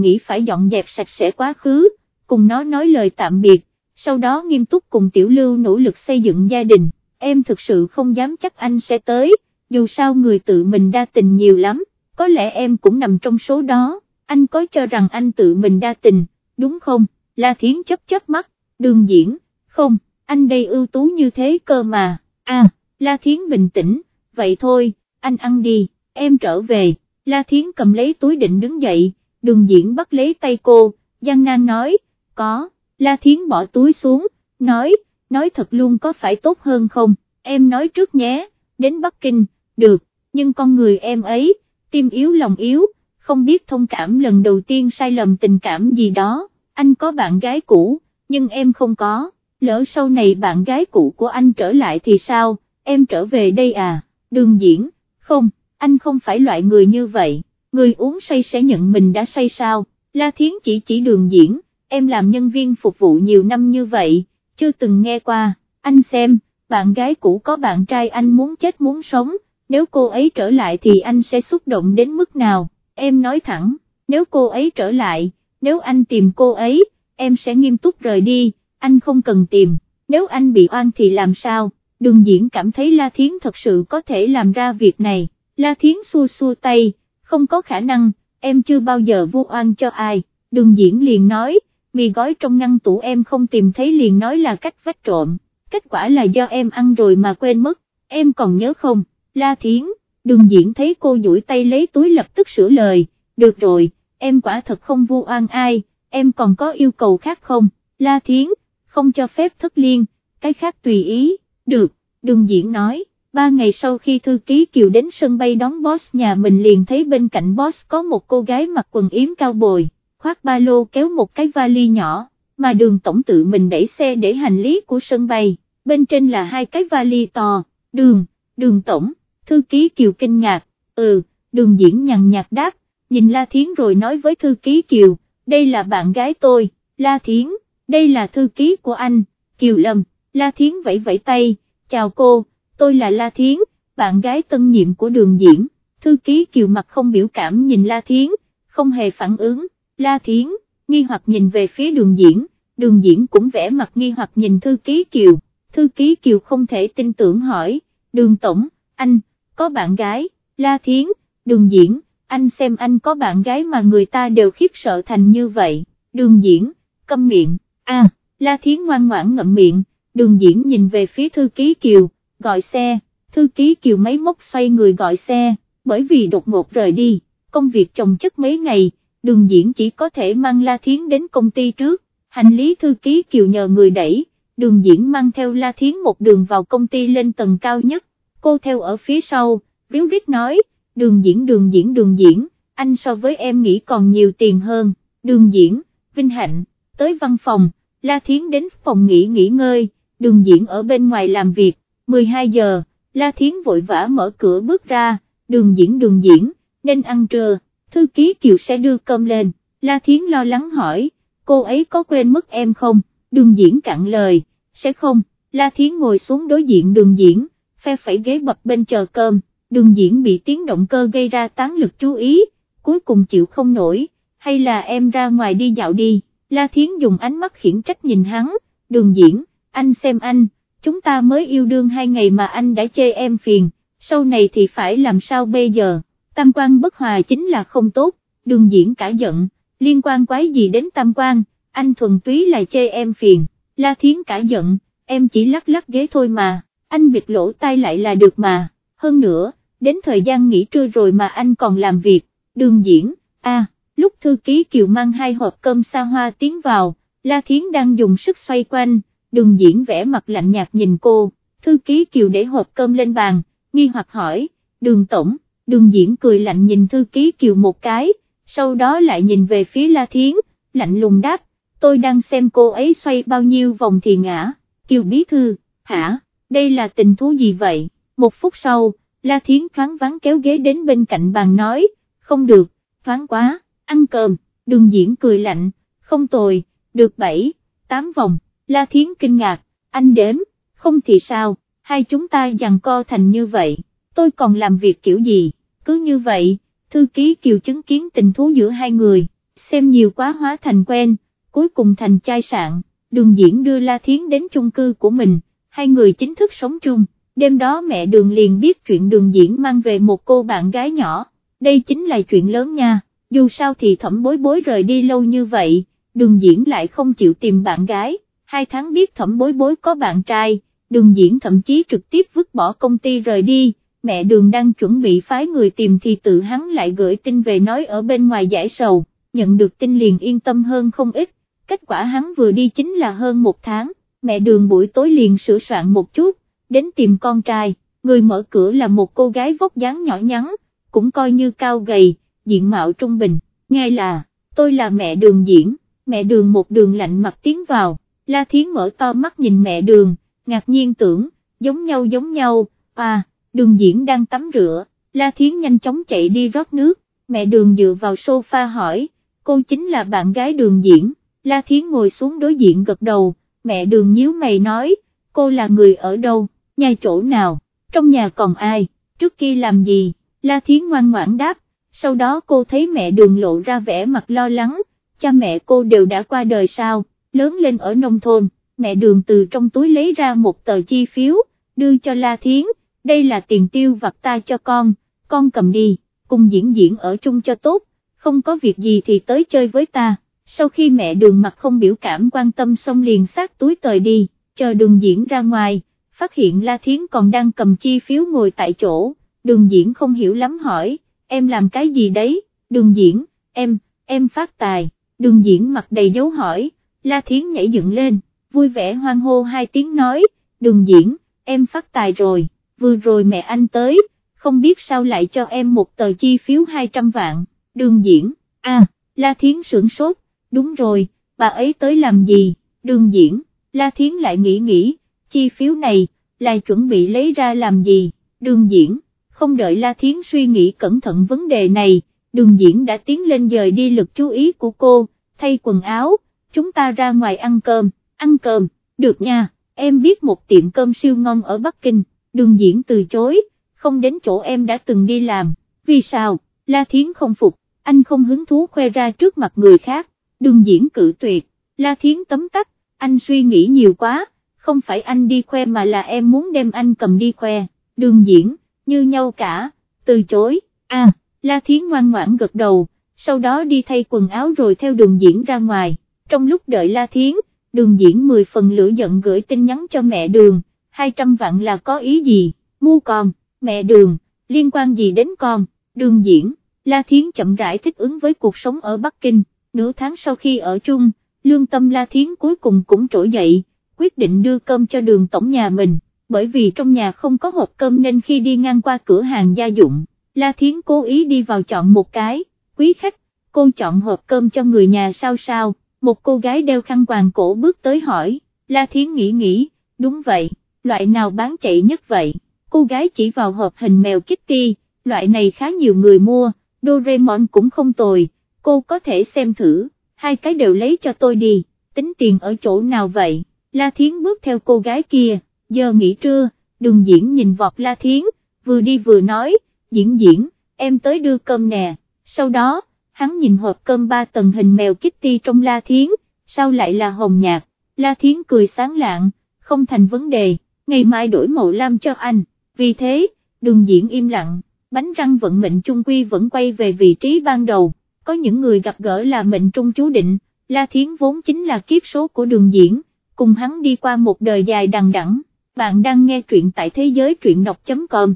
nghĩ phải dọn dẹp sạch sẽ quá khứ, cùng nó nói lời tạm biệt, sau đó nghiêm túc cùng tiểu lưu nỗ lực xây dựng gia đình, em thực sự không dám chắc anh sẽ tới, dù sao người tự mình đa tình nhiều lắm, có lẽ em cũng nằm trong số đó, anh có cho rằng anh tự mình đa tình, đúng không, La Thiến chấp chớp mắt, đường diễn, không, anh đây ưu tú như thế cơ mà, à, La Thiến bình tĩnh, vậy thôi, anh ăn đi, em trở về, La Thiến cầm lấy túi định đứng dậy, đường diễn bắt lấy tay cô, Giang Nan nói, có, La Thiến bỏ túi xuống, nói, nói thật luôn có phải tốt hơn không, em nói trước nhé, đến Bắc Kinh, được, nhưng con người em ấy, tim yếu lòng yếu, không biết thông cảm lần đầu tiên sai lầm tình cảm gì đó, anh có bạn gái cũ, nhưng em không có, lỡ sau này bạn gái cũ của anh trở lại thì sao, em trở về đây à, đường diễn, không, anh không phải loại người như vậy, người uống say sẽ nhận mình đã say sao, La Thiến chỉ chỉ đường diễn, em làm nhân viên phục vụ nhiều năm như vậy, chưa từng nghe qua, anh xem, bạn gái cũ có bạn trai anh muốn chết muốn sống, nếu cô ấy trở lại thì anh sẽ xúc động đến mức nào, em nói thẳng, nếu cô ấy trở lại, nếu anh tìm cô ấy, em sẽ nghiêm túc rời đi, anh không cần tìm, nếu anh bị oan thì làm sao, đường diễn cảm thấy La Thiến thật sự có thể làm ra việc này, La Thiến xua xua tay, không có khả năng, em chưa bao giờ vô oan cho ai, đường diễn liền nói, mì gói trong ngăn tủ em không tìm thấy liền nói là cách vách trộm, kết quả là do em ăn rồi mà quên mất, em còn nhớ không, La Thiến, đường diễn thấy cô duỗi tay lấy túi lập tức sửa lời, được rồi, em quả thật không vu oan ai, em còn có yêu cầu khác không, La Thiến, không cho phép thất liên, cái khác tùy ý, được, đường diễn nói. Ba ngày sau khi thư ký Kiều đến sân bay đón boss nhà mình liền thấy bên cạnh boss có một cô gái mặc quần yếm cao bồi, khoác ba lô kéo một cái vali nhỏ, mà đường tổng tự mình đẩy xe để hành lý của sân bay, bên trên là hai cái vali to, đường, đường tổng, thư ký Kiều kinh ngạc, ừ, đường diễn nhằn nhạt đáp, nhìn La Thiến rồi nói với thư ký Kiều, đây là bạn gái tôi, La Thiến, đây là thư ký của anh, Kiều Lâm, La Thiến vẫy vẫy tay, chào cô, tôi là La Thiến, bạn gái tân nhiệm của đường diễn, thư ký Kiều mặt không biểu cảm nhìn La Thiến, không hề phản ứng, La Thiến, nghi hoặc nhìn về phía đường diễn, đường diễn cũng vẽ mặt nghi hoặc nhìn thư ký Kiều, thư ký Kiều không thể tin tưởng hỏi, đường tổng, anh, có bạn gái, La Thiến, đường diễn, anh xem anh có bạn gái mà người ta đều khiếp sợ thành như vậy, đường diễn, câm miệng, a, La Thiến ngoan ngoãn ngậm miệng, đường diễn nhìn về phía thư ký Kiều, gọi xe, thư ký Kiều máy móc xoay người gọi xe, bởi vì đột ngột rời đi, công việc chồng chất mấy ngày, đường diễn chỉ có thể mang La Thiến đến công ty trước, hành lý thư ký kiều nhờ người đẩy, đường diễn mang theo La Thiến một đường vào công ty lên tầng cao nhất, cô theo ở phía sau, ríu rít nói, đường diễn đường diễn đường diễn, anh so với em nghĩ còn nhiều tiền hơn, đường diễn, vinh hạnh, tới văn phòng, La Thiến đến phòng nghỉ nghỉ ngơi, đường diễn ở bên ngoài làm việc, 12 giờ, La Thiến vội vã mở cửa bước ra, đường diễn đường diễn, nên ăn trưa, thư ký Kiều sẽ đưa cơm lên, La Thiến lo lắng hỏi, cô ấy có quên mất em không, đường diễn cạn lời, sẽ không, La Thiến ngồi xuống đối diện đường diễn, phe phẩy ghế bập bên chờ cơm, đường diễn bị tiếng động cơ gây ra tán lực chú ý, cuối cùng chịu không nổi, hay là em ra ngoài đi dạo đi, La Thiến dùng ánh mắt khiển trách nhìn hắn, đường diễn, anh xem anh, chúng ta mới yêu đương hai ngày mà anh đã chê em phiền, sau này thì phải làm sao bây giờ, tam quan bất hòa chính là không tốt, đường diễn cả giận, liên quan quái gì đến tam quan, anh thuần túy là chê em phiền, La Thiến cả giận, em chỉ lắc lắc ghế thôi mà, anh bịt lỗ tai lại là được mà, hơn nữa, đến thời gian nghỉ trưa rồi mà anh còn làm việc, đường diễn, a lúc thư ký Kiều mang hai hộp cơm xa hoa tiến vào, La Thiến đang dùng sức xoay quanh, đường diễn vẽ mặt lạnh nhạt nhìn cô, thư ký Kiều để hộp cơm lên bàn, nghi hoặc hỏi, đường tổng, đường diễn cười lạnh nhìn thư ký Kiều một cái, sau đó lại nhìn về phía La Thiến, lạnh lùng đáp, tôi đang xem cô ấy xoay bao nhiêu vòng thì ngã, Kiều bí thư, hả, đây là tình thú gì vậy, một phút sau, La Thiến thoáng vắng kéo ghế đến bên cạnh bàn nói, không được, thoáng quá, ăn cơm, đường diễn cười lạnh, không tồi, được 7, 8 vòng, La Thiến kinh ngạc, anh đếm, không thì sao, hai chúng ta dằn co thành như vậy, tôi còn làm việc kiểu gì, cứ như vậy, thư ký kiều chứng kiến tình thú giữa hai người, xem nhiều quá hóa thành quen, cuối cùng thành chai sạn, đường diễn đưa La Thiến đến chung cư của mình, hai người chính thức sống chung, đêm đó mẹ đường liền biết chuyện đường diễn mang về một cô bạn gái nhỏ, đây chính là chuyện lớn nha, dù sao thì thẩm bối bối rời đi lâu như vậy, đường diễn lại không chịu tìm bạn gái, hai tháng biết thẩm bối bối có bạn trai, đường diễn thậm chí trực tiếp vứt bỏ công ty rời đi, mẹ đường đang chuẩn bị phái người tìm thì tự hắn lại gửi tin về nói ở bên ngoài giải sầu, nhận được tin liền yên tâm hơn không ít, kết quả hắn vừa đi chính là hơn một tháng, mẹ đường buổi tối liền sửa soạn một chút, đến tìm con trai, người mở cửa là một cô gái vóc dáng nhỏ nhắn, cũng coi như cao gầy, diện mạo trung bình, nghe là, tôi là mẹ đường diễn, mẹ đường một đường lạnh mặt tiến vào, La Thiến mở to mắt nhìn mẹ đường, ngạc nhiên tưởng, giống nhau giống nhau, à, đường diễn đang tắm rửa, La Thiến nhanh chóng chạy đi rót nước, mẹ đường dựa vào sofa hỏi, cô chính là bạn gái đường diễn, La Thiến ngồi xuống đối diện gật đầu, mẹ đường nhíu mày nói, cô là người ở đâu, nhà chỗ nào, trong nhà còn ai, trước kia làm gì, La Thiến ngoan ngoãn đáp, sau đó cô thấy mẹ đường lộ ra vẻ mặt lo lắng, cha mẹ cô đều đã qua đời sao, lớn lên ở nông thôn, mẹ đường từ trong túi lấy ra một tờ chi phiếu, đưa cho La Thiến, đây là tiền tiêu vặt ta cho con, con cầm đi, cùng diễn diễn ở chung cho tốt, không có việc gì thì tới chơi với ta, sau khi mẹ đường mặt không biểu cảm quan tâm xong liền sát túi tời đi, chờ đường diễn ra ngoài, phát hiện La Thiến còn đang cầm chi phiếu ngồi tại chỗ, đường diễn không hiểu lắm hỏi, em làm cái gì đấy, đường diễn, em, em phát tài, đường diễn mặt đầy dấu hỏi, La Thiến nhảy dựng lên, vui vẻ hoan hô hai tiếng nói, đường diễn, em phát tài rồi, vừa rồi mẹ anh tới, không biết sao lại cho em một tờ chi phiếu 200 vạn, đường diễn, à, La Thiến sưởng sốt, đúng rồi, bà ấy tới làm gì, đường diễn, La Thiến lại nghĩ nghĩ, chi phiếu này, là chuẩn bị lấy ra làm gì, đường diễn, không đợi La Thiến suy nghĩ cẩn thận vấn đề này, đường diễn đã tiến lên dời đi lực chú ý của cô, thay quần áo, chúng ta ra ngoài ăn cơm, ăn cơm, được nha, em biết một tiệm cơm siêu ngon ở Bắc Kinh, đường diễn từ chối, không đến chỗ em đã từng đi làm, vì sao, La Thiến không phục, anh không hứng thú khoe ra trước mặt người khác, đường diễn cự tuyệt, La Thiến tấm tắc, anh suy nghĩ nhiều quá, không phải anh đi khoe mà là em muốn đem anh cầm đi khoe, đường diễn, như nhau cả, từ chối, à, La Thiến ngoan ngoãn gật đầu, sau đó đi thay quần áo rồi theo đường diễn ra ngoài, trong lúc đợi La Thiến, đường diễn 10 phần lửa giận gửi tin nhắn cho mẹ đường, 200 vạn là có ý gì, mua con, mẹ đường, liên quan gì đến con, đường diễn, La Thiến chậm rãi thích ứng với cuộc sống ở Bắc Kinh, nửa tháng sau khi ở chung, lương tâm La Thiến cuối cùng cũng trỗi dậy, quyết định đưa cơm cho đường tổng nhà mình, bởi vì trong nhà không có hộp cơm nên khi đi ngang qua cửa hàng gia dụng, La Thiến cố ý đi vào chọn một cái, quý khách, cô chọn hộp cơm cho người nhà sao sao, một cô gái đeo khăn quàng cổ bước tới hỏi, La Thiến nghĩ nghĩ, đúng vậy, loại nào bán chạy nhất vậy, cô gái chỉ vào hộp hình mèo Kitty, loại này khá nhiều người mua, Doraemon cũng không tồi, cô có thể xem thử, hai cái đều lấy cho tôi đi, tính tiền ở chỗ nào vậy, La Thiến bước theo cô gái kia, giờ nghỉ trưa, đường diễn nhìn vọt La Thiến, vừa đi vừa nói, diễn diễn, em tới đưa cơm nè, sau đó, hắn nhìn hộp cơm ba tầng hình mèo Kitty trong La Thiến, sao lại là hồng nhạc? La Thiến cười sáng lạng, không thành vấn đề, ngày mai đổi màu lam cho anh, vì thế, đường diễn im lặng, bánh răng vận mệnh chung quy vẫn quay về vị trí ban đầu, có những người gặp gỡ là mệnh trung chú định, La Thiến vốn chính là kiếp số của đường diễn, cùng hắn đi qua một đời dài đằng đẵng. bạn đang nghe truyện tại thế giới truyện đọc.com